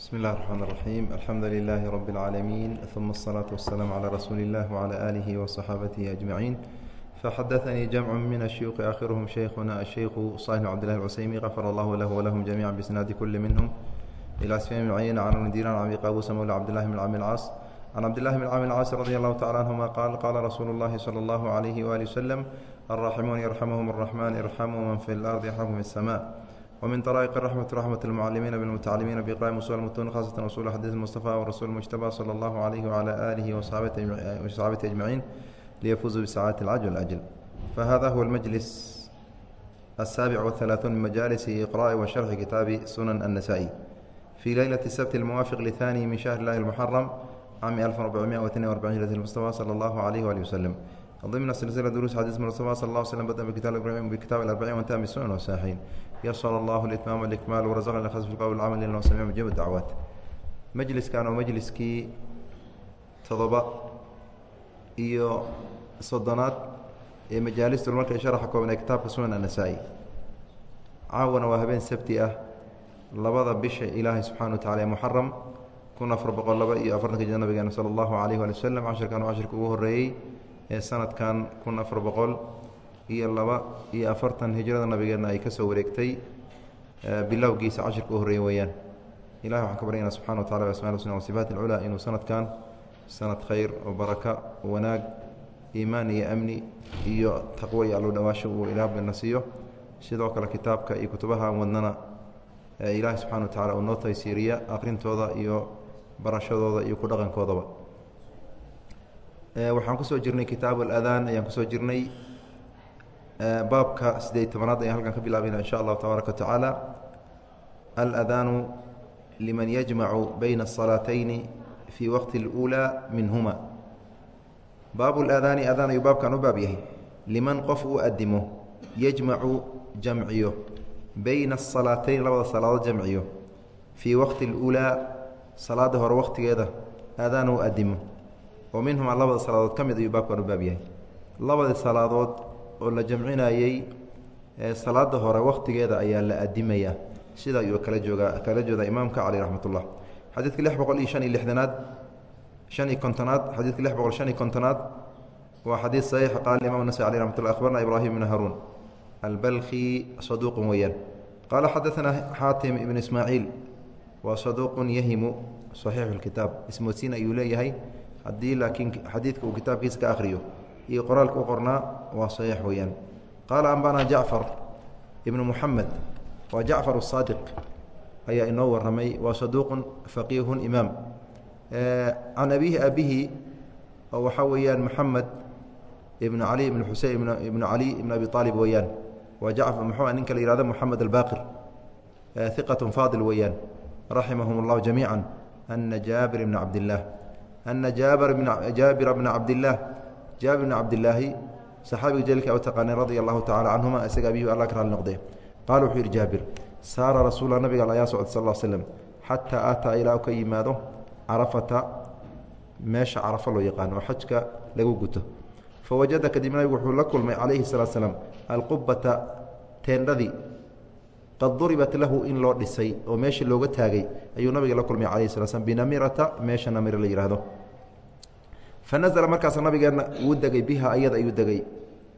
بسم الله الرحمن الرحيم الحمد لله رب العالمين ثم الصلاة والسلام على رسول الله وعلى آله وصحابته أجمعين فحدثني جمع من الشيوخ آخرهم شيخنا الشيخ صالح عبد الله العسيمي غفر الله له ولهم جميعا بسناد كل منهم إلى سفيان بن عيينة عن ندير عن أبي قابوس مولى عبد الله بن عام العاص عن عبد الله بن عام العاص رضي الله تعالى عنهما قال قال رسول الله صلى الله عليه وآله وسلم الراحمون يرحمهم الرحمن ارحموا من في الأرض يرحمهم في السماء ومن طرائق الرحمة رحمة المعلمين بالمتعلمين بإقراء مصول المتون خاصة أصول حديث المصطفى ورسول المجتبى صلى الله عليه وعلى آله وصحابته أجمعين ليفوزوا بسعادة العجل والأجل فهذا هو المجلس السابع والثلاثون من مجالس إقراء وشرح كتاب سنن النسائي في ليلة السبت الموافق لثاني من شهر الله المحرم عام 1442 هجرة المصطفى صلى الله عليه وآله وسلم ضمن سلسلة دروس حديث المصطفى صلى الله عليه وسلم بدأ بكتاب الأربعين بكتاب الأربعين وانتهى بالسنن والصحيحين يسر الله الإتمام والإكمال ورزقنا الأخذ في القول والعمل لأنه سميع مجيب الدعوات majliskan oo majliskii todoba iyo soddonaad ee majaalista marka sharaxa kooban ee kitaabka sunan annasaa-i caawana waa habeen sabti ah labada bisha ilaahay subxana wa tacala ee muxaram kun afar boqol laba iyo afartanka jir nabigeena sala allahu alayh waali wasalam cashirkan waa cashirka ugu horreeyey ee sanadkan kun afar boqol iyo laba iyo afartan hijrada nabigeena ay ka soo wareegtay bilowgiisa cashirka u horreeyey weeyaan. Ilahi waxaan ka baryana subxana wa tacala asma husna wasifaat alculaa inuu sanadkan sanad khayr oo baraka wanaag iimaan iyo amni iyo taqwo iyo allo dhawaasho uu ilaahbana siiyo sidoo kale kitaabka iyo kutubaha wadnana ilaahi subxana wa tacala uu noo taysiiriya akhrintooda iyo barashadooda iyo ku dhaqankoodaba waxaan kusoo jirnay kitaabu aladaan ayaan kusoo jirnay baabka sideed tobanaad ayaan halkan ka bilaabayna in sha allahu tabaaraka wa tacaala aladaanu liman yajmacu bayna الصalaatayni fii waqti اlأuulى minhuma baabu اlaadaani adaan ayuu baabkan u baab yahay liman qof uu adimo yajmacu jamciyo bayna الصalaatayn labada salaadood jamciyo fii waqti اlأuulaa salaada hore waqtigeeda aadaan uu adimo oo minhuma labada salaadood ka mid ayuu baabkan u baab yahay. Labadii salaadood oo la jamcinayey salaada hore waqtigeeda ayaa la adimayaa sida ayuu kala joogaa kala joodaa imaamka cali raxmat xadiidka lix boqol iyo shan iyo lixdanaad shan iyo kontonaad xadiidka lix boqol shan iyo kontonaad waa xadiid saxiix. Qaala imam nasai aleh raxmat akhbarna ibraahim ibn haruun albalkhi saduuqun weeyaan. Qaala xadaanaa xaatim ibn ismaaciil. Waa saduuqun yahimu saxiixu lkitaab ismoodsiin ayuu leeyahay haddii laakiin xadiidka uu kitaabkiisa ka akhriyo iyo qoraalka u qornaa waa saxiix weeyaan. Qaala ambanaa jacfar ibnu muxamed waa jacfar asaadiq ayaa inoo warramay waa saduuqun faqiihun imaam. Can abiihi abihi oo waxaa weeyaan moxamed ibnu cali ibnu xusein ibnu cali ibnu abi aalib weeyaan. Waa jacfar muxuu ah ninka la yihahdo moxamed albaqir iqatun faadil weeyaan. Raximahum اllahu jamiica ana jaabir ibna cabdillaah ana jaabira bna cabdillaah jaabir bna cabdillaahi saxaabiga jaliilka u taqaaneen radia allahu tacala canhuma isaga abihi alla ka raali noqdee qaala wuxuu yidhi jaabir saara rasuula nabiga ayaa socday sal slm xataa aataa ilaa ka yimaado carafata meesha carafa loo yaqaano oo xajka lagu guto fawajada kadib nabigu wuxuu la kulmay calayhi salaatu slaam alqubata teendhadii qad duribat lahu in loo dhisay oo meeshii looga taagay ayuu nabiga la kulmay calayhi sala slm binamirata meesha namira la yidhaahdo fa nazla markaas nabigeenna wuu degay biha ayada ayuu degay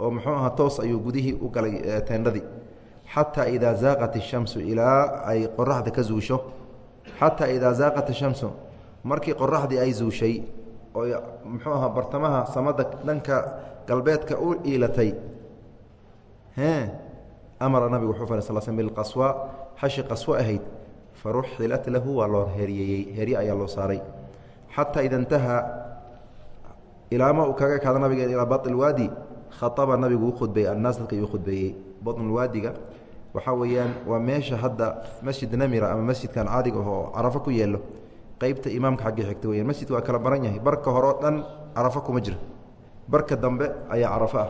oo muxuu ahaa toos ayuu gudihii u galay teendhadii. Xataa idaa zaaqat ishamsu ilaa ay qoraxda ka zuusho. Xataa idaa zaaqat ishamsu markii qoraxdii ay zuushay oo muxuu ahaa bartamaha samada dhanka galbeedka u iilatay amara nabigu wuxuu faray sal sl bilqaswa hashi qaswo ahayd faruxilat lahu waa loo heryeeyey herye ayaa loo saaray xataa ida intahaa ilaama uu kaga ekaado nabigeen ilaa bail waadi khaaba nabigu u khudbeeyey annaas dadka ayuu khudbeeyey baطnulwaadiga waxaa weeyaan waa meesha hadda masjid namira ama masjidkan caadiga oo carafo ku yeelo qeybta imaamka xaggii xigta weyan masjidka waa kala baran yahay barka hore oo dhan carafo kuma jira barka dambe ayaa carafo ah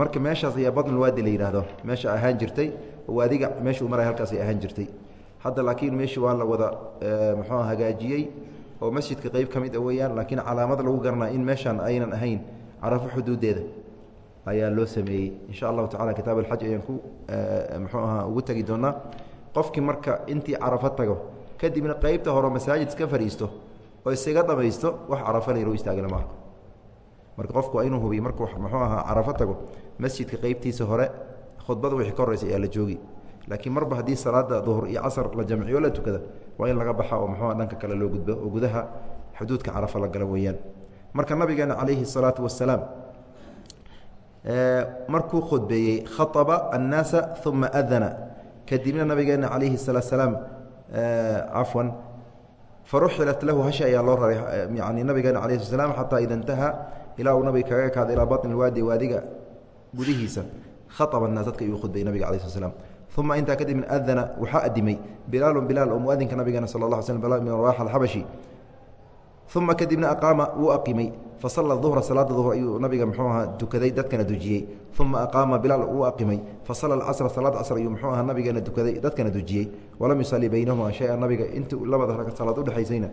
marka meeshaas ayaa baطnulwaadi la yidhaahdo meesha ahaan jirtay waadiga meeshuu maray halkaas ay ahaan jirtay. Hadda laakiin meeshii waa la wada muxuu hagaajiyey oo masjidka qeyb ka mid a weeyaan laakiin calaamad lagu garanaa in meeshaan aynan ahayn carafo xuduudeeda ayaa loo sameeyey. Insha allahu tacala kitaab alxaj ayaan ku muxuu ahaa ugu tegi doonaa qofkii marka intii carafo tago kadibna qeybta hore masaajid iska fadhiisto oo isaga dhamaysto wax carafa layro istaagana ma arko. Marka qofku waa inuu hubiyo markuu muxuu ahaa carafo tago masjidka qeybtiisa hore khudbada wixii ka horeysa ayaa la joogi laakiin marba haddii salaada duhur iyo casar la jamciyo la tukada waa in laga baxa oo muxuua ah dhanka kale loo gudbo oo gudaha xuduudka carafa la gala weeyaan. Marka nabigeena calayhi salaatu wasalaam markuu khudbeeyey khaaba annaasa uma adana kadibna nabigeena calayhi salaat salaam cafwan faruxilat lahu hashi ayaa loo raray yani nabigeena calayi slat xataa ida ntaha ilaa uu nabiga kaga ekaada ilaa baطni waadi waadiga gudihiisa khaaba naas dadka iyuu khudbayy nabiga ala slam uma intaa kadib min adana waxaa adimay bilaalu bilaal oo muadinka nabigeena sal la sl bilal ibn rawax alxabashi uma kadibna aqaama wuu aqimay. Fasala duhra salaada duhr ayuu nabiga mxuu ahaa tukaday dadkana dujiyey. Uma aqaama bilaal wuu aqimay. Fasala alcasra salaad casr ayuu mxuu ahaa nabigeena tukaday dadkana dujiyey. Walam yusali baynahuma shaya nabiga intu labada rag salaad udhexaysayna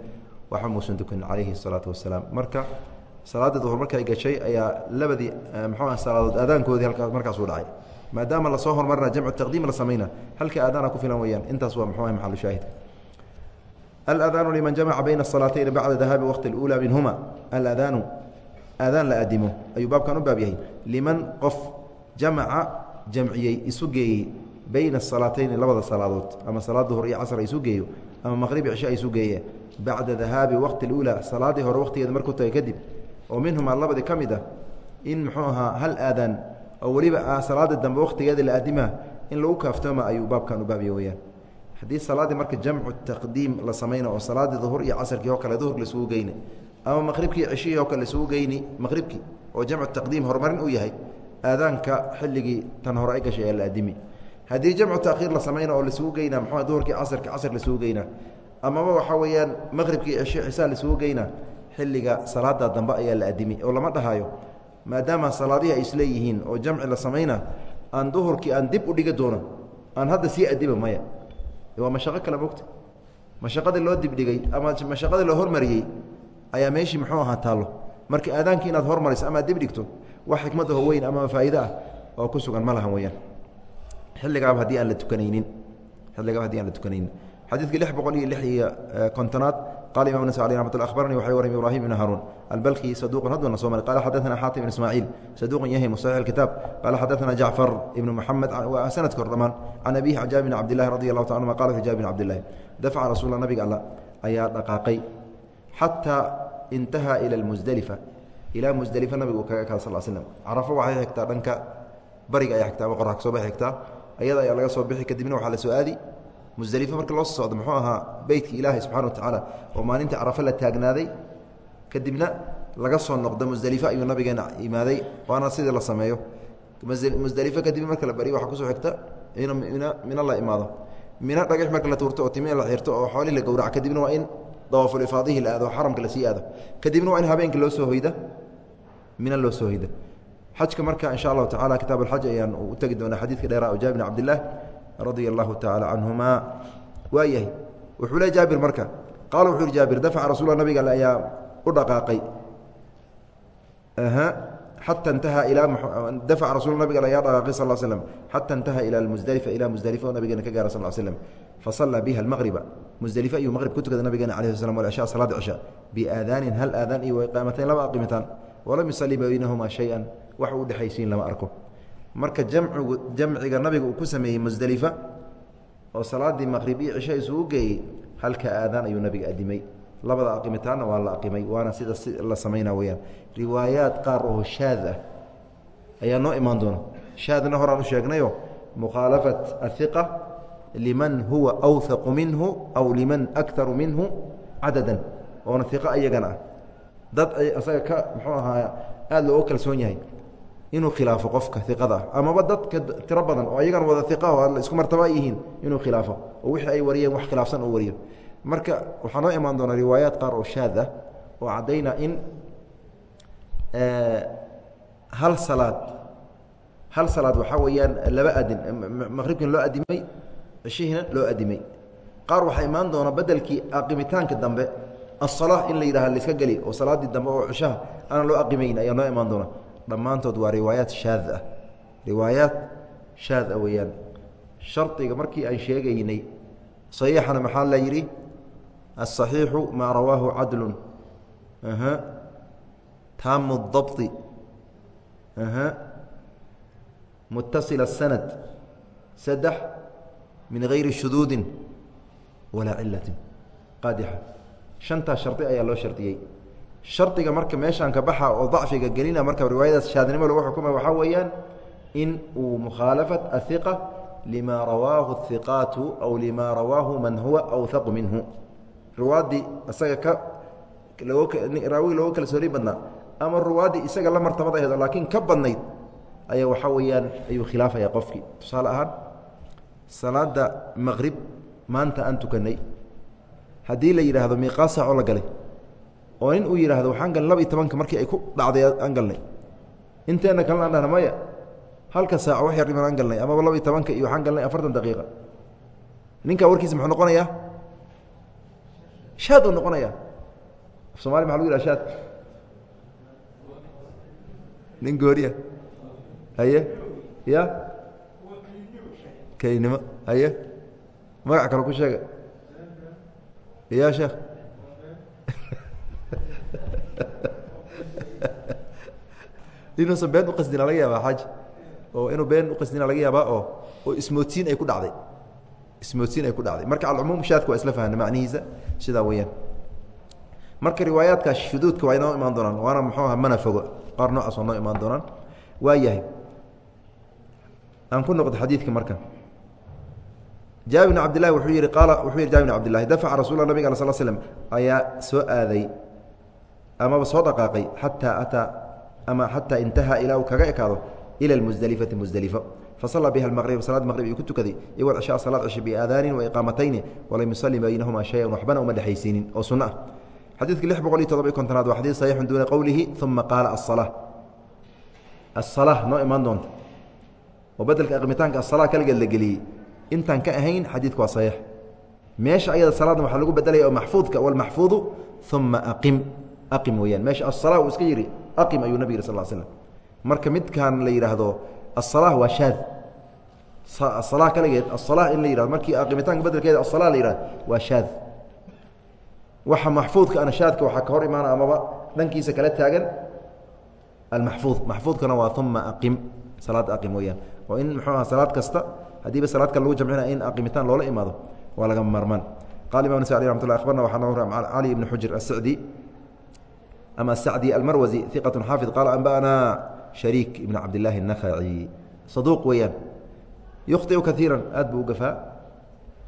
waxamuusan tukanin calayhi salaatu wasalaam marka salaada duhur marka ay gashay ayaa labadii eh, mxuah salaadood aadaankoodii halkaa markaasuu dhacay. Maadaama la soo hormarina jamcu taqdiim la samayna halka aadaana ku filan weyaan intaas waa mxuah maxalushaahidka aladaanu liman jamaca bayna asalaateyn bacda dahaabi waqti اlula minhuma aladaanu aadaan la aadimo. Ayuu baabkan u baab yahay. Liman qof jamaca jamciyey isu geeyey bayna asalaateyn labada salaadood ama salaad duhur iyo casr isu geeyo ama maqhrib cisha isu geeye bacda dahaabi waqti اlula salaadii hore waqtigeeda markuu taga kadib oo minhumaa labadii ka mid ah in muxuu ahaa hal aadaan oo weliba ah salaada dambe waqtigeeda la aadimaa in lagu kaaftooma ayuu baabkan u baabya weyaan haddii salaaddii marka jamcu taqdiim la samayna oo salaaddii duhur iyo casarkii oo kale duhur laisugu geyni ama maqribkii ceshihii oo kale laisugu geyni maqribkii oo jamcu taqdiim horumarin uu yahay aadaanka xilligii tan hore ay gashay ee la aadimi. Haddii jamcu taakhiir la samayna oo laisugu geynaa muxuu duhurkii casarkii casar laisugu geynaa amaba waxaa weeyaan maqribkii cesho cisaa laisugu geynaa xilliga salaada dambe ayaa la aadimi oo lama dhahayo maadaama salaadihi ay isleeyihiin oo jamci la samayna aan duhurkii aan dib u dhigi doono aan hadda sii adiba maya. Waa mashaqo kale mogta mashaqadii loo dibdhigay ama mashaqadii loo hormariyey ayaa meeshii muxuu ahaa taallo. Marka aadaankii inaad hormariso ama dib dhigto wax xikmadaho weyn ama faa'iide ah oo ku sugan ma lahan weyaan xilligaaba haddii aan la tukanaynin. Xilligaaba haddii aan la tukanaynin xadiidkii lix boqol iyo lix iyo kontonaad qala imam nas alي ramat abarani waxay warami ibrahim ibn haruun albalki saduqan hadduna soo mari qala xadaثana xaatim ibn ismaaciil saduqan yahimu saxiix اkitaab qala xadaثana jacfar ibn moxamed sanadka hor dhamaan can abihi can jaabir bn cabdilahi radi allahu ta anuma qala fi jaabir bn cabdilahi dafca rasuula nabiga alla ayaa dhaqaaqay xataa intaha ila اlmusdelifa ilaa musdelifa nabigu kaga kaada sal slm carafo waxay xigtaa dhanka bariga ayaa xigtaa ama qorax kasoo ba xigtaa ayada ayaa laga soo bixi kadibna waxaa la soo aadi musdelife marka loo socdo muxuu ahaa beytka ilaahay subxana wa tacaala oo maalinta carafe la taagnaaday kadibna laga soo noqdo musdelife ayuu nabigeena imaaday waana sidii la sameeyo. Musdelife kadib marka la bariyo waxaa ku soo xigta in min mina la imaado. Mina dhagax marka la tuurto oo timi la xirto oo xoolihii la gowraca kadibna waa in dawaafulifaadihi la aado xaramka la sii aado. Kadibna waa in habeenka loo soo hoyda mina loo soo hoyda. Xajka marka insha allahu tacala kitaab alxaj ayaan u tegi doonaa xadiidka dheera o jaabir bn cabdillaah radia allahu tacaala canhuma waa yahay. Wuxuu le jaabir marka qaala wuxuu yihi jaabir dafaca rasuula nabiga ayaa u dhaqaaqay. Xata intaha ilaa dafaca rasul nabiga ayaa dhaqaaqay sal slm xata intaha ila musdelifa ilaa musdelifa oo nabigeena ka gaara sal slm fasallaa biha almaqriba musdelife ayuu maqrib ku tukada nabigeena alayh sl walcisha salaada cisha. Biaadaanin hal aadaan iyo iqaamatayn laba aqimitaan. Walam yusalli baynahuma shay-an. Wax u dhexaysiin lama arko marka jamcigu jamciga nabiga uu ku sameeyey musdelifa oo salaadii maqrib iyo isugu geeyey halka aadaan ayuu nabiga adimay labada aqimitaanna waa la aqimay waana sida si la samayna weyaan riwaayaad qaar oo shaad ah ayaa noo imaan doona. Shaadna horaan u sheegnayo mukhaalafat ahiqa liman huwa awhaqu minhu aw liman aktaru minhu cadadan. Oona iqa iyagana ah. Dad isaga ka muxuu ahaa aada looga kalsoon yahay inuu khilaafo qofka iqada ah. Amaba dadka tiro badan oo ayagana wada iqa oo isku martaba yihiin inuu khilaafo oo wixii ay wariyeen wax khilaafsan oo wariyo. Marka waxaa noo imaan doona riwaayaat qaar oo shaad ah oo caddayna in hal salaad hal salaad waxaa weeyaan laba adin maqribkiina loo adimay ceshihiina loo adimay qaar waxaa imaan doona bedelkii aqimitaanka dambe asala in la yidhaha laiska geli oo salaaddii dambe oo cishaha aanan loo aqimayn ayaa noo imaan doona dhammaantood waa riwaayaat shaad ah riwaayaat shaad ah weeyaan shardiga markii aan sheegaynay saxiixana maxaa la yidhi aلصaxiixu maa rawaahu cadlu taamu الضabطi mutaصil الsanad saddex min gayri shuduudi walaa cilati qaadixa shantaa shardi ayaa loo shardiyey shardiga marka meeshaan ka baxa oo dacfiga gelina marka riwaayadaas shaadnimo lagu xukuma waxaa weeyaan in uu mukhaalafat ahiqa lima rawaahu hiqaatu aw lima rawaahu man huwa awhaqu minhu. Ruwaaddii isaga ka raawigi looga kalsooni badnaa ama ruwaaddii isaga la martabad aheed laakiin ka badnayd ayaa waxaa weeyaan ayuu khilaafaya qofkii. Tusaale ahaan salaada maqrib maanta aan tukanay haddii la yidhaahdo miiqaa saacoo la galay oo nin uu yidhaahdo waxaan galnay laba iyo tobanka markii ay ku dhacday aan galnay. Inteena kalena aan dhahna maya. Halka saaco wax yar dhiman aan galnay amaba laba iyo tobanka iyo waxaan galnay afartan daqiiqa. Ninkaa warkiisa muxuu noqonayaa? Shaad uu noqonayaa. Af somali maxa lagu yidhaha shaad? Nin gooriya. Haye? Ya? Kelinimo haye? Magac kale ku sheega. Ya sheekh inuusan been uqasdina laga yaaba xaaji oo inuu been uqasdina laga yaabaa oo oo ismoodsiin ay ku dhacday. Ismoodsiin ay ku dhacday. Marka alcumuum shaadka waa isla fahna macnihiisa sidaa weyaan marka riwaayaadka shuduudka waa inoo imaan doonaan waana muxuu aha mana fogo. Qaar noocaas waa noo imaan doonaan. Waa aan ku noqdo xadiidka marka. Jaabir bn cabdillahi wuxuu yihi qaala wuxuu yihi jabir bn cabdillahi dafaca rasul nabig al sl slm ayaa soo aaday amaba soo dhaqaaqay xataa ataa ama xataa intahaa ilaa uu kaga ekaado ila musdelifati musdelifo fasallaa biha maqrib salaad maqrib ayuu ku tukaday. Iwal cishaa salaad cishe biaadaanin wa iqaamatayni walam yusalli baynahuma shayan waxbana uma dhexaysiinin. Oo sunno ah xadiidka lix boqol iyo todoba iyo kontonaad waa xadiid saxiixun duuna qowlihi uma qaala asala asala noo imaan doonta. Oo bedelka aqmitaanka asala kaligeed la geliyey. Intaan ka ahayn xadiidku waa saxiix. Meesha ayada salaadna waxaa lagu bedelaya oo maxfuudka walmaxfuudu uma aqim aqim weeyaan. Meesha asala uu iska yidhi aqim ayuu nabig yiri sal slam marka midkan la yidhaahdo asala waa shaad. Asala kaligeed asala in la yihahdo markii aqimitaanka bedelkeeda asala la yihahdo waa shaad. Waxa maxfuudka ana shaadka waxaa ka hor imaana amaba dhankiisa kala taagan almaxfuud. Maxfuudkana waa uma aqim salaadda aqim weeyaan. Oo in muxuu aha salaad kasta haddiiba salaad lagu jamcinaya in aqimitaan loola imaado waa lagama maarmaan. Qala imam sacdi ramat lla abarna waxaa noo cali ibni xujr asacdi ama asacdi almarwazi iqat xaafid qaala anba'ana shariik ibn cabdillaahi الnakhaci saduuq weeyaan yukhطiu kaiira aad buu u gafaa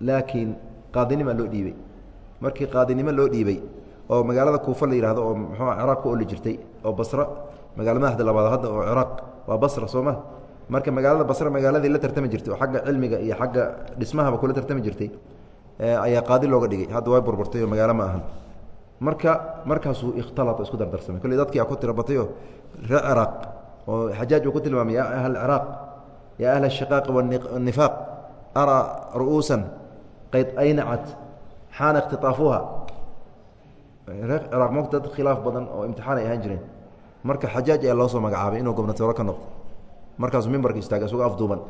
laakiin qaadinima loo dhiibey markii qaadinimo loo dhiibey oo magaalada kuufa la yihahdo oo mxuu ciraaq ku oli jirtay oo basra magala madaxda labaad hadda oo ciraaq waa basra soo ma marka magaalada basre magaaladii la tartami jirtay oo xagga cilmiga iyo xagga dhismahaba kula tartami jirtay ayaa qaadi looga dhigay hadda way burburtay oo magaalo ma ahan marka markaasuu ikhtalata isku dardarsamay kolley dadkii a ku tira batayoo reer ciraaq oo xajaaj uu ku tilmaamay yaa ahl ciraaq yaa ahla ashiqaaqi wanifaaq araa ru'uusan qayd aynacat xaana ikhtiaafuha reer ciraaq dad khilaaf badan oo imtixaan ay ahaan jireen. Marka xajaaj ayaa loo soo magacaabay inuu gobnatooro ka noqdo. Markaasuu mimbarka istaagay isagoo afduuban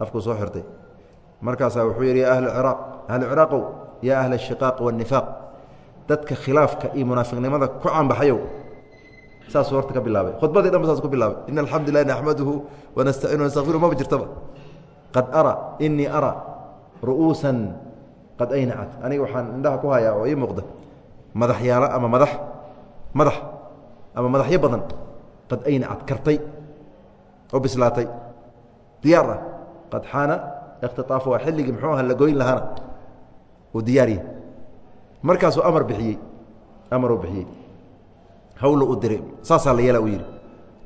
afkuu soo xirtay. Markaasaa wuxuu yidhi ya ahla ciraaq ahlu ciraaqow yaa ahla ashiqaaq waanifaaq dadka khilaafka iyo munaafiqnimada ku caanbaxayow. Saasuu horta ka bilaabay. Khudbadii dhan ba saas ku bilaabay. In alxamdulilah naxmaduhu wanastaciinu nastakfiru maba jirtaba. Qad ara inii ara ru'uusan qad aynacat aniga waxaan indhaha ku hayaa oo ii muuqda madaxyaalo ama madax madax ama madaxyo badan qad aynacat kartay oo bislaatay. Diyaar ah. Qad xaana ikhtiaafu waa xilligii muxuu aha la goyn lahaana. Uu diyaariye markaasuu amar bixiyey amaruu bixiyey hawlo u diray. Saasaa la yeela uu yidhi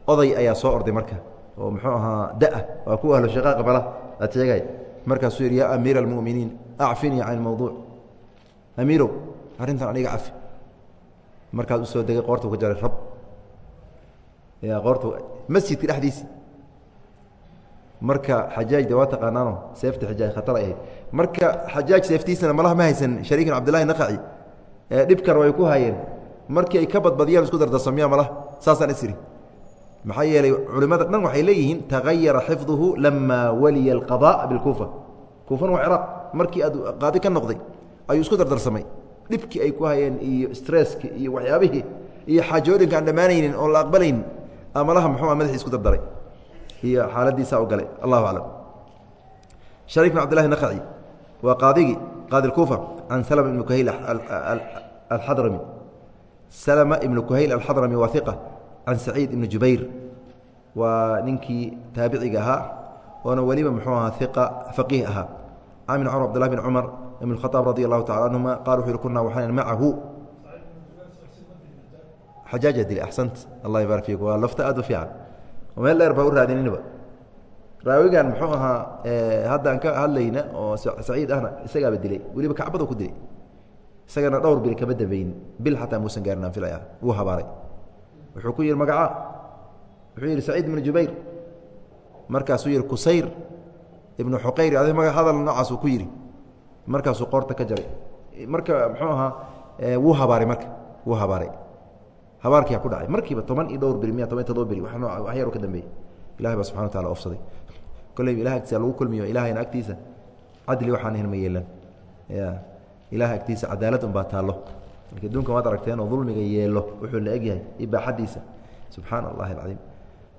oday ayaa soo orday marka oo muxuu ahaa da'a waa kuwa ahlu shaqaaqa bala aad sheegay. Markaasuu yidhi yaa amiira almu'miniin acfinii can ilmawduuc amiirow arrintan aniga cafi markaas u degay qoortuu ka jaray rab ya qoortu masjidka dhexdiisi marka xajaaj de waa taqaanaano? Seefta xajaaj khatar ay ahayd marka xajaaj seeftiisana malaha ma haysan. Shariikin cabdillahi naqaci dhibkar way ku hayeen. Markii ay ka badbadiyaan isku dardarsamiya malaha saasaan isiri maxaa yeelay culimada dhan waxay leeyihiin tagayara xifduhu lama waliya alqada bilkuufa. Kuufana waa ciraaq markii aad qaadi ka noqday ayuu isku dardarsamay. Dhibkii ay ku hayeen iyo stresski iyo waxyaabihii iyo xaajooyinka aan dhammaanaynin oon la aqbalaynin amalaha muxuu madaxii isku dardaray iyo xaaladiisaa u galay. Allahu aclam. Shariik bin abdillahi naqaci waa qaadigii qaadi kuufa can salma ibni kuhayl alxadrami salma ibnu kuhayl alxadrami waa iqa can saciid ibni jubayr. Waa ninkii taabiciga ahaa oona weliba muxuu ahaa iqa faqiih ahaa. Can bin cumar abdillah bin cumar ibn radi allahu tacala canhuma qala wuxu yihi kunaa waxaan macahu xajaaja dilay axsant allah ybarak fiik. Waa lafta aad u fiican meel dheer baa u raadininba raawigan muxuu ahaa haddaan ka hadlayna oo saciid ahna isagaaba dilay. Weliba kacbada ku dilay. Isagana dhowr bil kama dambaynin bil xataa muusan gaarin aan filaya wuu habaaray. Wuxuu ku yihi magaca wuxuu yihi saciid ibnu jubayr. Markaasuu yihi kusayr ibnu xuqayr. Adi maga hadal noocaasuu ku yidhi. Markaasuu qoorta ka jaray. Marka muxuu ahaa wuu habaaray marka. Wuu habaaray habaarkiyaa ku dhacay. Markiiba toban iyo dhowr beri toban iyo todoba beri wax yar ka dambeeyey. Ilahay baa subxana wa taala ofsaday. Kolleyba ilaha agtiisa lagu kulmiyo ilahayna agtiisa cadli waxaan ahayn ma yeelan. Ya ilaha agtiisa cadaalad un baa taallo. Marka adduunkan waad aragteen oo dulmiga yeelo wuxuu la egyahay ibaaxadiisa subxaana allahi alcadiim.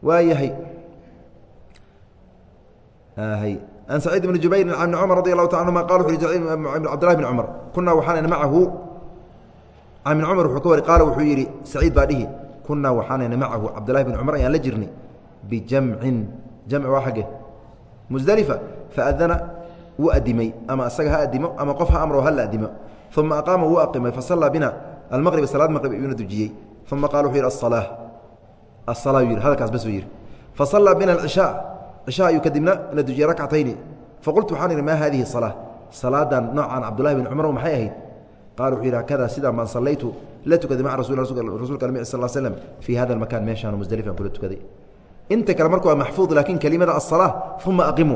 Waa yahay an saciid bni jubayrin an cumar radi allahu ta anhuma qala wuxu cabdillahi bn cumar kunaa waxaanayna macahu bn cumar wuxuu ka wari qaala wuxuu yidhi saciid baa dhihi kunaa waxaanayna macahu cabdillahi bn cumar ayaan la jirnay bijamcin jamc waa xagge. Musdelifa faadana wuu adimay ama asaga ha adimo ama qof ha amro ha la adimo uma aqaama wuu aqimay fasallaa bina almaqrib salaad maqrib iyuuna dujiyey uma qala wuxuu yidhi asalaa asalaa yidhi hadalkaas bas uu yidhi. Fasallaa bina alcishaa cishaa ayuu kadibna dujiyey rakcatayni. Faqultu waxaan idhi maa hadihi salaa salaadan noocaan cabdullahi bin cumar maxay ahayd qala wuxuu yidhi hakada sidaa maan sallaytu la tukaday maca rasulka almi sal slm fii hada makan meeshaan musdelifan kula tukaday inta kale marka waa maxfuud laakiin kelimada asalaa uma aqim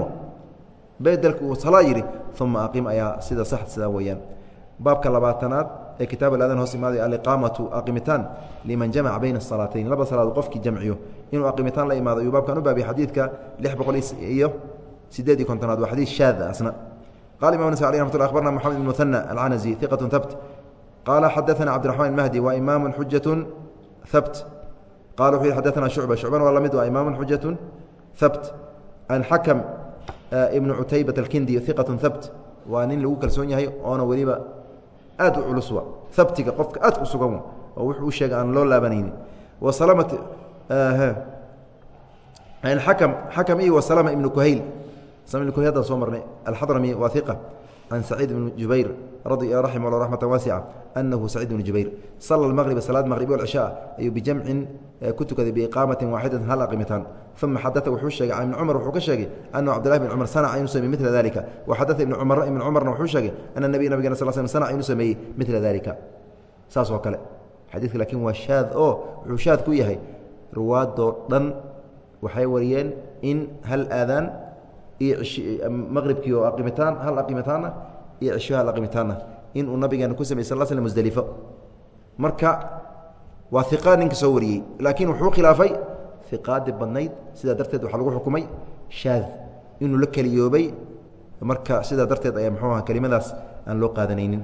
bedelka uu salaa yidhi uma aqim ayaa sida sax sidaa weeyaan baabka labaatanaad ee kitaab aladan hoos imaaday aliqaamatu aqimitaan liman jamaca bayna asalaatayn laba salaadood qofkii jamciyo inuu aqimitaan la imaado ayuu baabkan u baabiyay xadiidka lix boqol iyo sideed iyo kontonaad waa xadiid shaada asna qala imam nas alي ramat lla abarna moxamed bn muhanى alcanazi iqat habt qaala xadaثana cabdiraxman mahdi waa imaamu xujaة habt qala wuxuu yihi xadaثana shucba shucbana waa lamid waa imaamu xujaة habt an xakam ibnu cutaybat alkindi iqaة habt waa nin lagu kalsoon yahay oona weliba aad u culuswa habtiga qofka aad u sugan oo wuxuu u sheegay aan loo laabanayni wasalmt xakam xakam iyo wasalama ruwaadoo dhan waxay wariyeen in hal aadaan maqribkii oo aqimitaan hal aqimitaana iyo cisho hal aqimitaana inuu nabigeena ku samey sal sl musdelifo marka waa iqa ninka soo wariyey laakiin wuxuu khilaafay iqaadii badnayd sidaa darteed waxaa lagu xukumay shaad inuu la keliyoobay marka sidaa darteed ayaa mxuu aha kelimadaas aan loo qaadanaynin.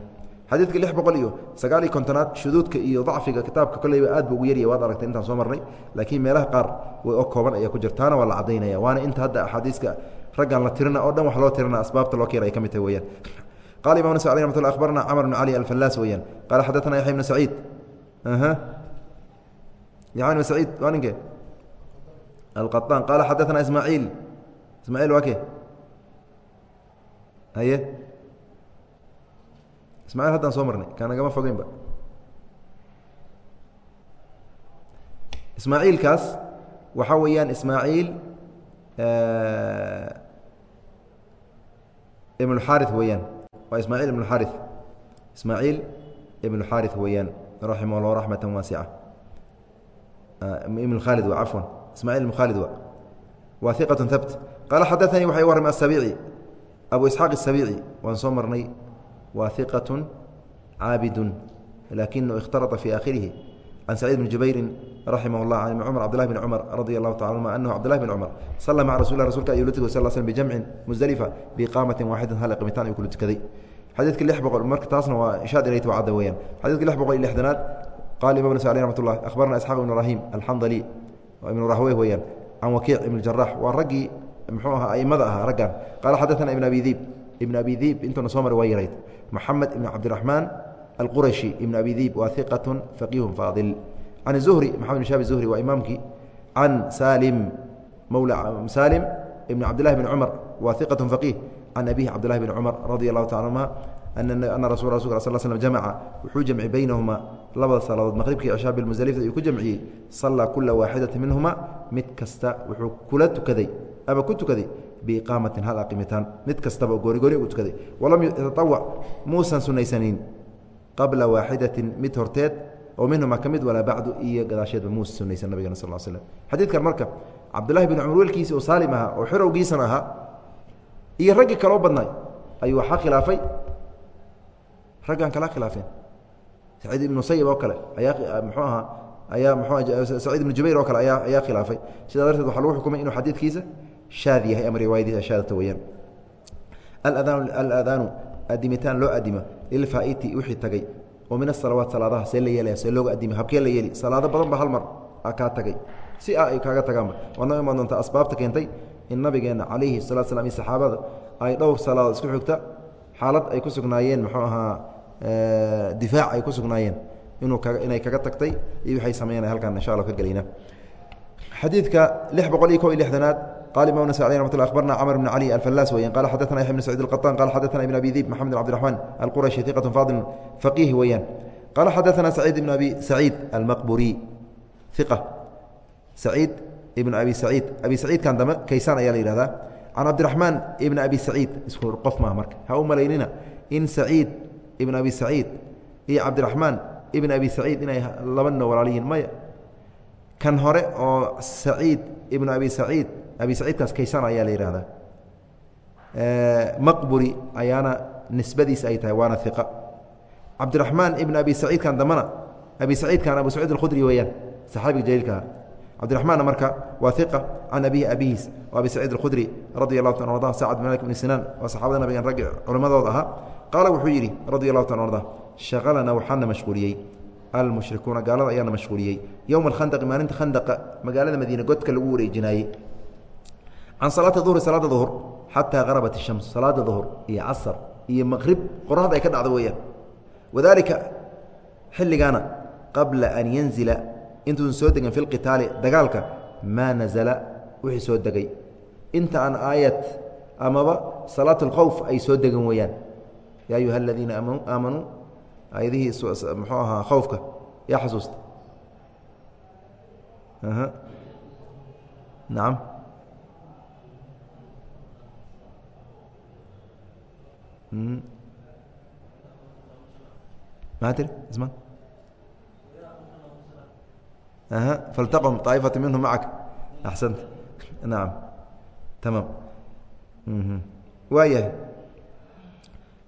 Xadiidka lix boqol iyo sagaal iyo kontonaad shuduudka iyo dacfiga kitaabka kolleyba aad bu ugu yarya waad aragtay intaan soo marnay. Laakiin meelaha qaar way oo kooban ayaa ku jirtaana waa la cadaynaya waana inta hadda axaadiiska raggan la tirina oo dhan wax loo tirina asbaabta loo keena ay ka mid tahay weyaan qala imam nasai ramat lla abarna camr bn cali alfallaas weyaan qaala xaddatana yaxya bn saciid. Yaxya bn saciid waa ninke? Alqaطaan qaala xadaana ismaaciil. Ismaaciil waa ke? Haye? Ismaaciil haddaan soo marnay kaa nagama fogeynba. Ismaaciilkaas waxaa weeyaan ismaaciil ibn xaari weeyaan. Waa ismaaciil ibn xaari ismaaciil ibn xaari weeyaan. Raximah llah raxmata waasica ibn khaalid wa cafwan ismaaciil ibn khaalid wa. Waa iqat habt qaala xadaanii waxay warramay asabiici abu isxaaq asabiici waan soo marnay. Waa iqat caabidu laakinahu ikhtarata fii aakhirihi can saciid bn jubayrin raximah اllah can ibn cumar cbdillahi bn cumar radi allahu taala anhuma anahu cbdillahi bn cumar salla maca rasul rasulka ayuu la tukay sal sl bijamcin musdelifa biiqaamatin waaxidatin hal iqmitaan ayuu kula tukaday xadiidka lix boqol marka taasna waa ishaad ilayta waa cadda weyaan xadidka lix boqol iyo lixdanaad qaala imam nasa aleh ramat ullah akhbarana isxaaq ibn ibrahim alxandali ibnu rahwey weyaan can wakiic ibn jarax waa raggii muxuu ahaa aimada ahaa raggan qaala xadaana ibn abi diib ibn abi diib intuuna soo maray waa yarayd moxamed ibn cabdiraxmaan alqurashi ibn abi diib waa iqatu faqiihu faadil can zuhri maxamed bin shahab zuhri waa imaamkii can salim mawla salim ibn cabdillahi bn cumar waa iqatu faqiih can abihi cabdillahi bn cumar radi allahu taala ana rasul rasul sl slm jamaca wuxuu jamci baynahuma labada salaadood maqribkii cishaa bilmusalifta ayuu ku jamciyey sallaa kula waaxidati minhuma mid kasta wuxuu kula tukaday ama ku tukaday biiqaamatin hal aqimitaan mid kastaba goorigooni uu tukaday walam yataطawac muusan sunaysanin qabla waaxidatin mid horteed oo minhuma ka mid walaa bacdu iyo gadaasheedba muusa sunaysan nabigana sal slm xadiidkan marka cabdullahi bin cumar welkiisi oo saalim ahaa oo xerowgiisana ahaa iyo raggii kaloo badnay ayuu waxaa khilaafay. Raggan kala khilaafeen. Saciid ibnu sayib oo kale ayaa mxuu ahaa ayaa mxu saciid ibnu jubayr oo kale ayaa ayaa khilaafay. Sidaa darteed waxaa lagu xukumay inuu xadiidkiisa shaad yahay ama riwaayadiisa shaadata weyaan aadaanu adimitaan loo adimo lilfaaiti wixii tagay. Oo min asalawaat salaadaha see la yeelaya see looga adimi habkee la yeeli salaado badan ba hal mar kaa tagay. Si a ay kaaga tagaanba waad noo imaan doontaa asbaabta keentay in nabigeena calayhi salatu slam iyo saxaabada ay dhowr salaadood isku xigta. Xaalad ay ku sugnaayeen muxuu ahaa difaac ay ku sugnaayeen inuu kaga inay kaga tagtay iyo waxay sameynaya halkan insha allah ka gelayna xadiidka lix boqol iyo kob iyo lixdanaad qala imam nas alي ramat lla abarna cmr bn cali alfalaas weyan qala xadana yaxya bn sacid اlqaطan qala xadana ibn abi dib maxamed bn abdiرaحman alqurashi iqaة fadil faqiih weeyaan qala xadana saciid ibn abi saciid almaqburi iqa saciid ibn abi saciid abi saciidkan dambe kaysaan ayaa la yihahdaa can cabdiraxmaan ibn abi saciid isku qof maha marka ha u malaynina in saciid ibn abi saciid iyo cabdiraxmaan ibn abi saciid inay laba nino walaaliyiin maya kan hore oo saciid ibn abi saciid abi saciidkaas kaysaan ayaa la yihahdaa maqburi ayaana nisbadiis ay tahay waana iqa cabdiraxmaan ibn abi saciidkan dambena abi saciidkan abu saciid alkhudri weeyaan saxaabiga jaliilkaha cabdiraxmaanna marka waa iqa can abihi abihiis oo abi saciid alkhudri radi allahu ta arda sacad malik bn sinaan waa saxaabada nabigan raggi culimmadooda ahaa. Qaala wuxuu yidhi radi allahu ta arda shaqalana waxaana mashquuliyey. Almushrikuuna gaalada ayaana mashquuliyey. Yowma alkhandaqi maalinta khandaqa magaalada madiine godka lagu wareejinaayey can salaati duhri salaada duhur xataa harabat ishams salaada duhur iyo casar iyo maqrib qoraxda ay ka dhacdo weeyaan. Wadaalika xilligaana qabla an yanzila intuusan soo degin fi lqitaali dagaalka maa nazala wixii soo degay. Inta aan aayad amaba salaat اlkhowf ay soo degan weeyaan. Yaa ayuha aladiina aamanuu aayadihii muxuu ahaa khowfka yaa xasuusta. Nacam faltaqm طaa'ifatu minhum macaka axsanta nacam tamaam waayahay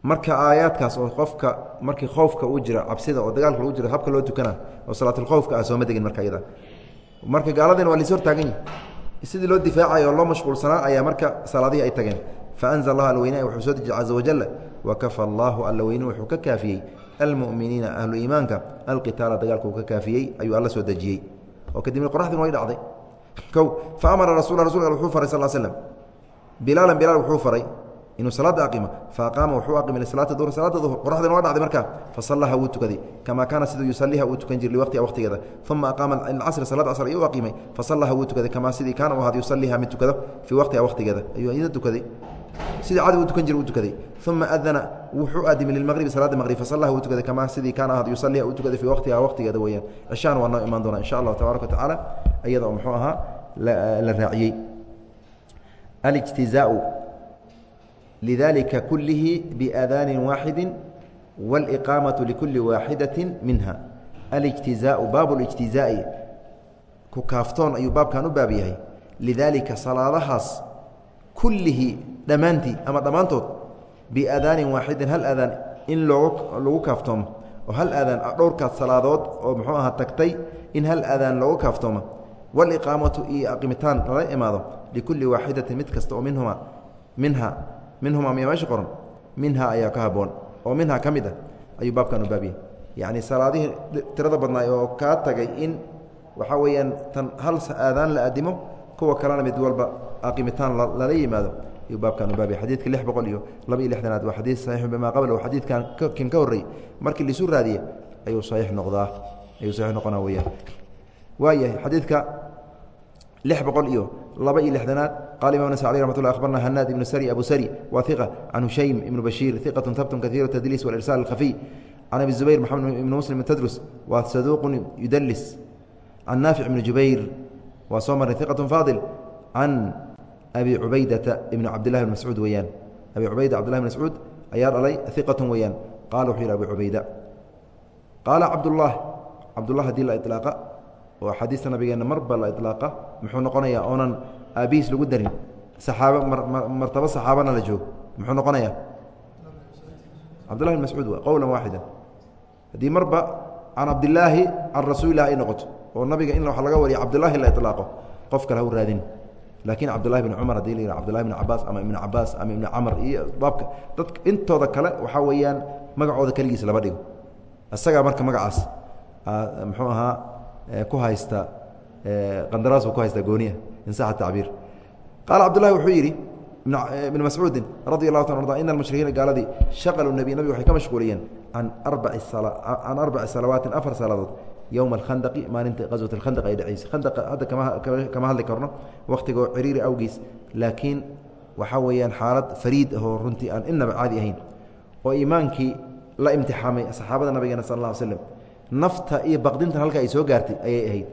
marka aayaadkaas oo qofka markii khoofka uu jira cabsida oo dagaalka lagu jiro habka loo tukana oo salaatulkhowfka ah sooma degin marka iyada. Marka gaaladina waa lis hor taagan yihi sidii loo difaacayo oo loo mashquulsanaa ayaa marka salaadihii ay tageen faanzl allah alweyne wuxuu soo dejiye caza wajal wakafa allahu allaweyne wuxuu ka kaafiyey almuminiina ahlu iimaanka alqitaala dagaalka uu ka kaafiyey ayuu alla soo dejiyey oo kadibna qoraxdin way dhacday kow fa amara rasul rasulka wuxuu faray sal slm bilaalan bilaal wuxuu faray inuu salaada aqimo faaqaama wuxuu aqimay lisalaati duhr salaada duhr qoraxdina waa dhacday markaa fasallaha wuu tukaday kamaa kaana siduu yusaliha uu tukan jir liwaqtiha waqtigeeda uma aqaama alcasri salaad casr ayuu aqimay fasallaha wuu tukaday kamaa sidii kaana u ahaad yusaliha mid tukado fii waqtiha waqtigeeda ayuu iyada tukaday sidii cadi u tukan jir u tukaday uma adana wuxuu aadimay lilmaqribi salaada maqrib fasallaha wuu tukaday kamaa sidii kaana ahaad yusaliha uu tukaday fii waqtiha waqtigeeda weeyaan cishaan waa noo imaan doonaa insha allahu tabaaraka wa tacaala iyada oo muxuu ahaa la raaciyey alijtizaau lidalika kulihi biaadaani waaxidi wاliqaamaةu likuli waaxidaةi minha alijtizaau baabu اlijtizaa'i ku kaaftoon ayuu baabkan u baab yahay lidaalika salaadahaas kullihi dhammaantii ama dhammaantood biaadaanin waaxidin hal aadaan in loogu lagu kaaftoomo oo hal aadaan dhowrkaas salaadood oo muxuu ahaa tagtay in hal aadaan loogu kaaftoomo waliqaamatu iyo aqimitaan lala imaado likulli waaxidatin mid kasta oo minhuma minha minhuma miya meesha qoran minha ayaa ka haboon oo minhaa ka mid ah ayuu baabkan u baabiyey yacni salaadihii tirada badnaay oo kaa tagay in waxaa weeyaan tan hal aadaan la aadimo kuwa kalena mid walba aqimitaan lala yimaado ayuu baabkan u baabiyey xadiidka lix boqol iyo laba iyo lixdanaad waa xadiid saxiixu bimaa qablahu xadiidkan kin ka horrey markii laisu raadiyey ayuu saxiix noqdaa ayuu saxiix noqonaa weyaan waayahay xadiidka lix boqol iyo laba iyo lixdanaad. Qala imam alي ramat lla abarna hanaad ibnu sari abu sari wa iqa can hushaym ibnu bashiir iqatu habtun kaiir tadliis walirsal اkhafiy can abi zubayr maxamed ibn muslim tadrus waa saduuqun yudalis can naafic ibni jubayr waa soo marnay iqatu faadil. Can abi cubaydata ibn cabdillahi bn mascuud weeyaan. Abi cubayda cabdillahi bn mascuud ayaa dhalay iqatun weeyaan. Qala wuxuu yihi abu cubayda qaala cabdullah cabdullah haddii la ilaaqa oo axaadiista nabigeenna marba la ilaaqa muxuu noqonayaa oonan aabihiis lagu darin. Saxaaba martabo saxaabana la joogo muxuu noqonayaa? Cabdullahi bn mascuud wa qowla waaxida. Haddii marba can cabdilaahi can rasuulilah ay noqoto oo nabiga in wa laga wariya cabdulahi la ilaaqo qof kale ha u raadin. Laakiin cabdullahi bn cumar haddii la yihah cbdullahi bn cabaas ama ibn cabaas ama ibn camr iyo baabka dadka intooda kale waxaa weeyaan magacooda keligiis lama dhigo. Isagaa marka magacaas muxuu ahaa ku haysta qandaraas ku haysta gooniya in sax tacbiir. Qaala cabdullahi wuxuu yidhi ibn mascuudin radi allahu ta arda ina almushrikiina gaaladii shaqaluu nebiy nabiga waxay ka mashquuliyeen can arbaci can arbaci salawaatin afar salaadood yowma alkhandaqi maalinta qaswat alkhandaq ay dhacaysa. Khandaqa hadda kama hadli karno wakhtigoo ciriiri awgiis laakiin waxaa weeyaan xaalad fariid ahoo runtii aan inaba caadi ahayn oo iimaankii la imtixaamay saxaabada nabigeena sal alla ly slam nafta iyo baqdintan halka ay soo gaartay ayay ahayd.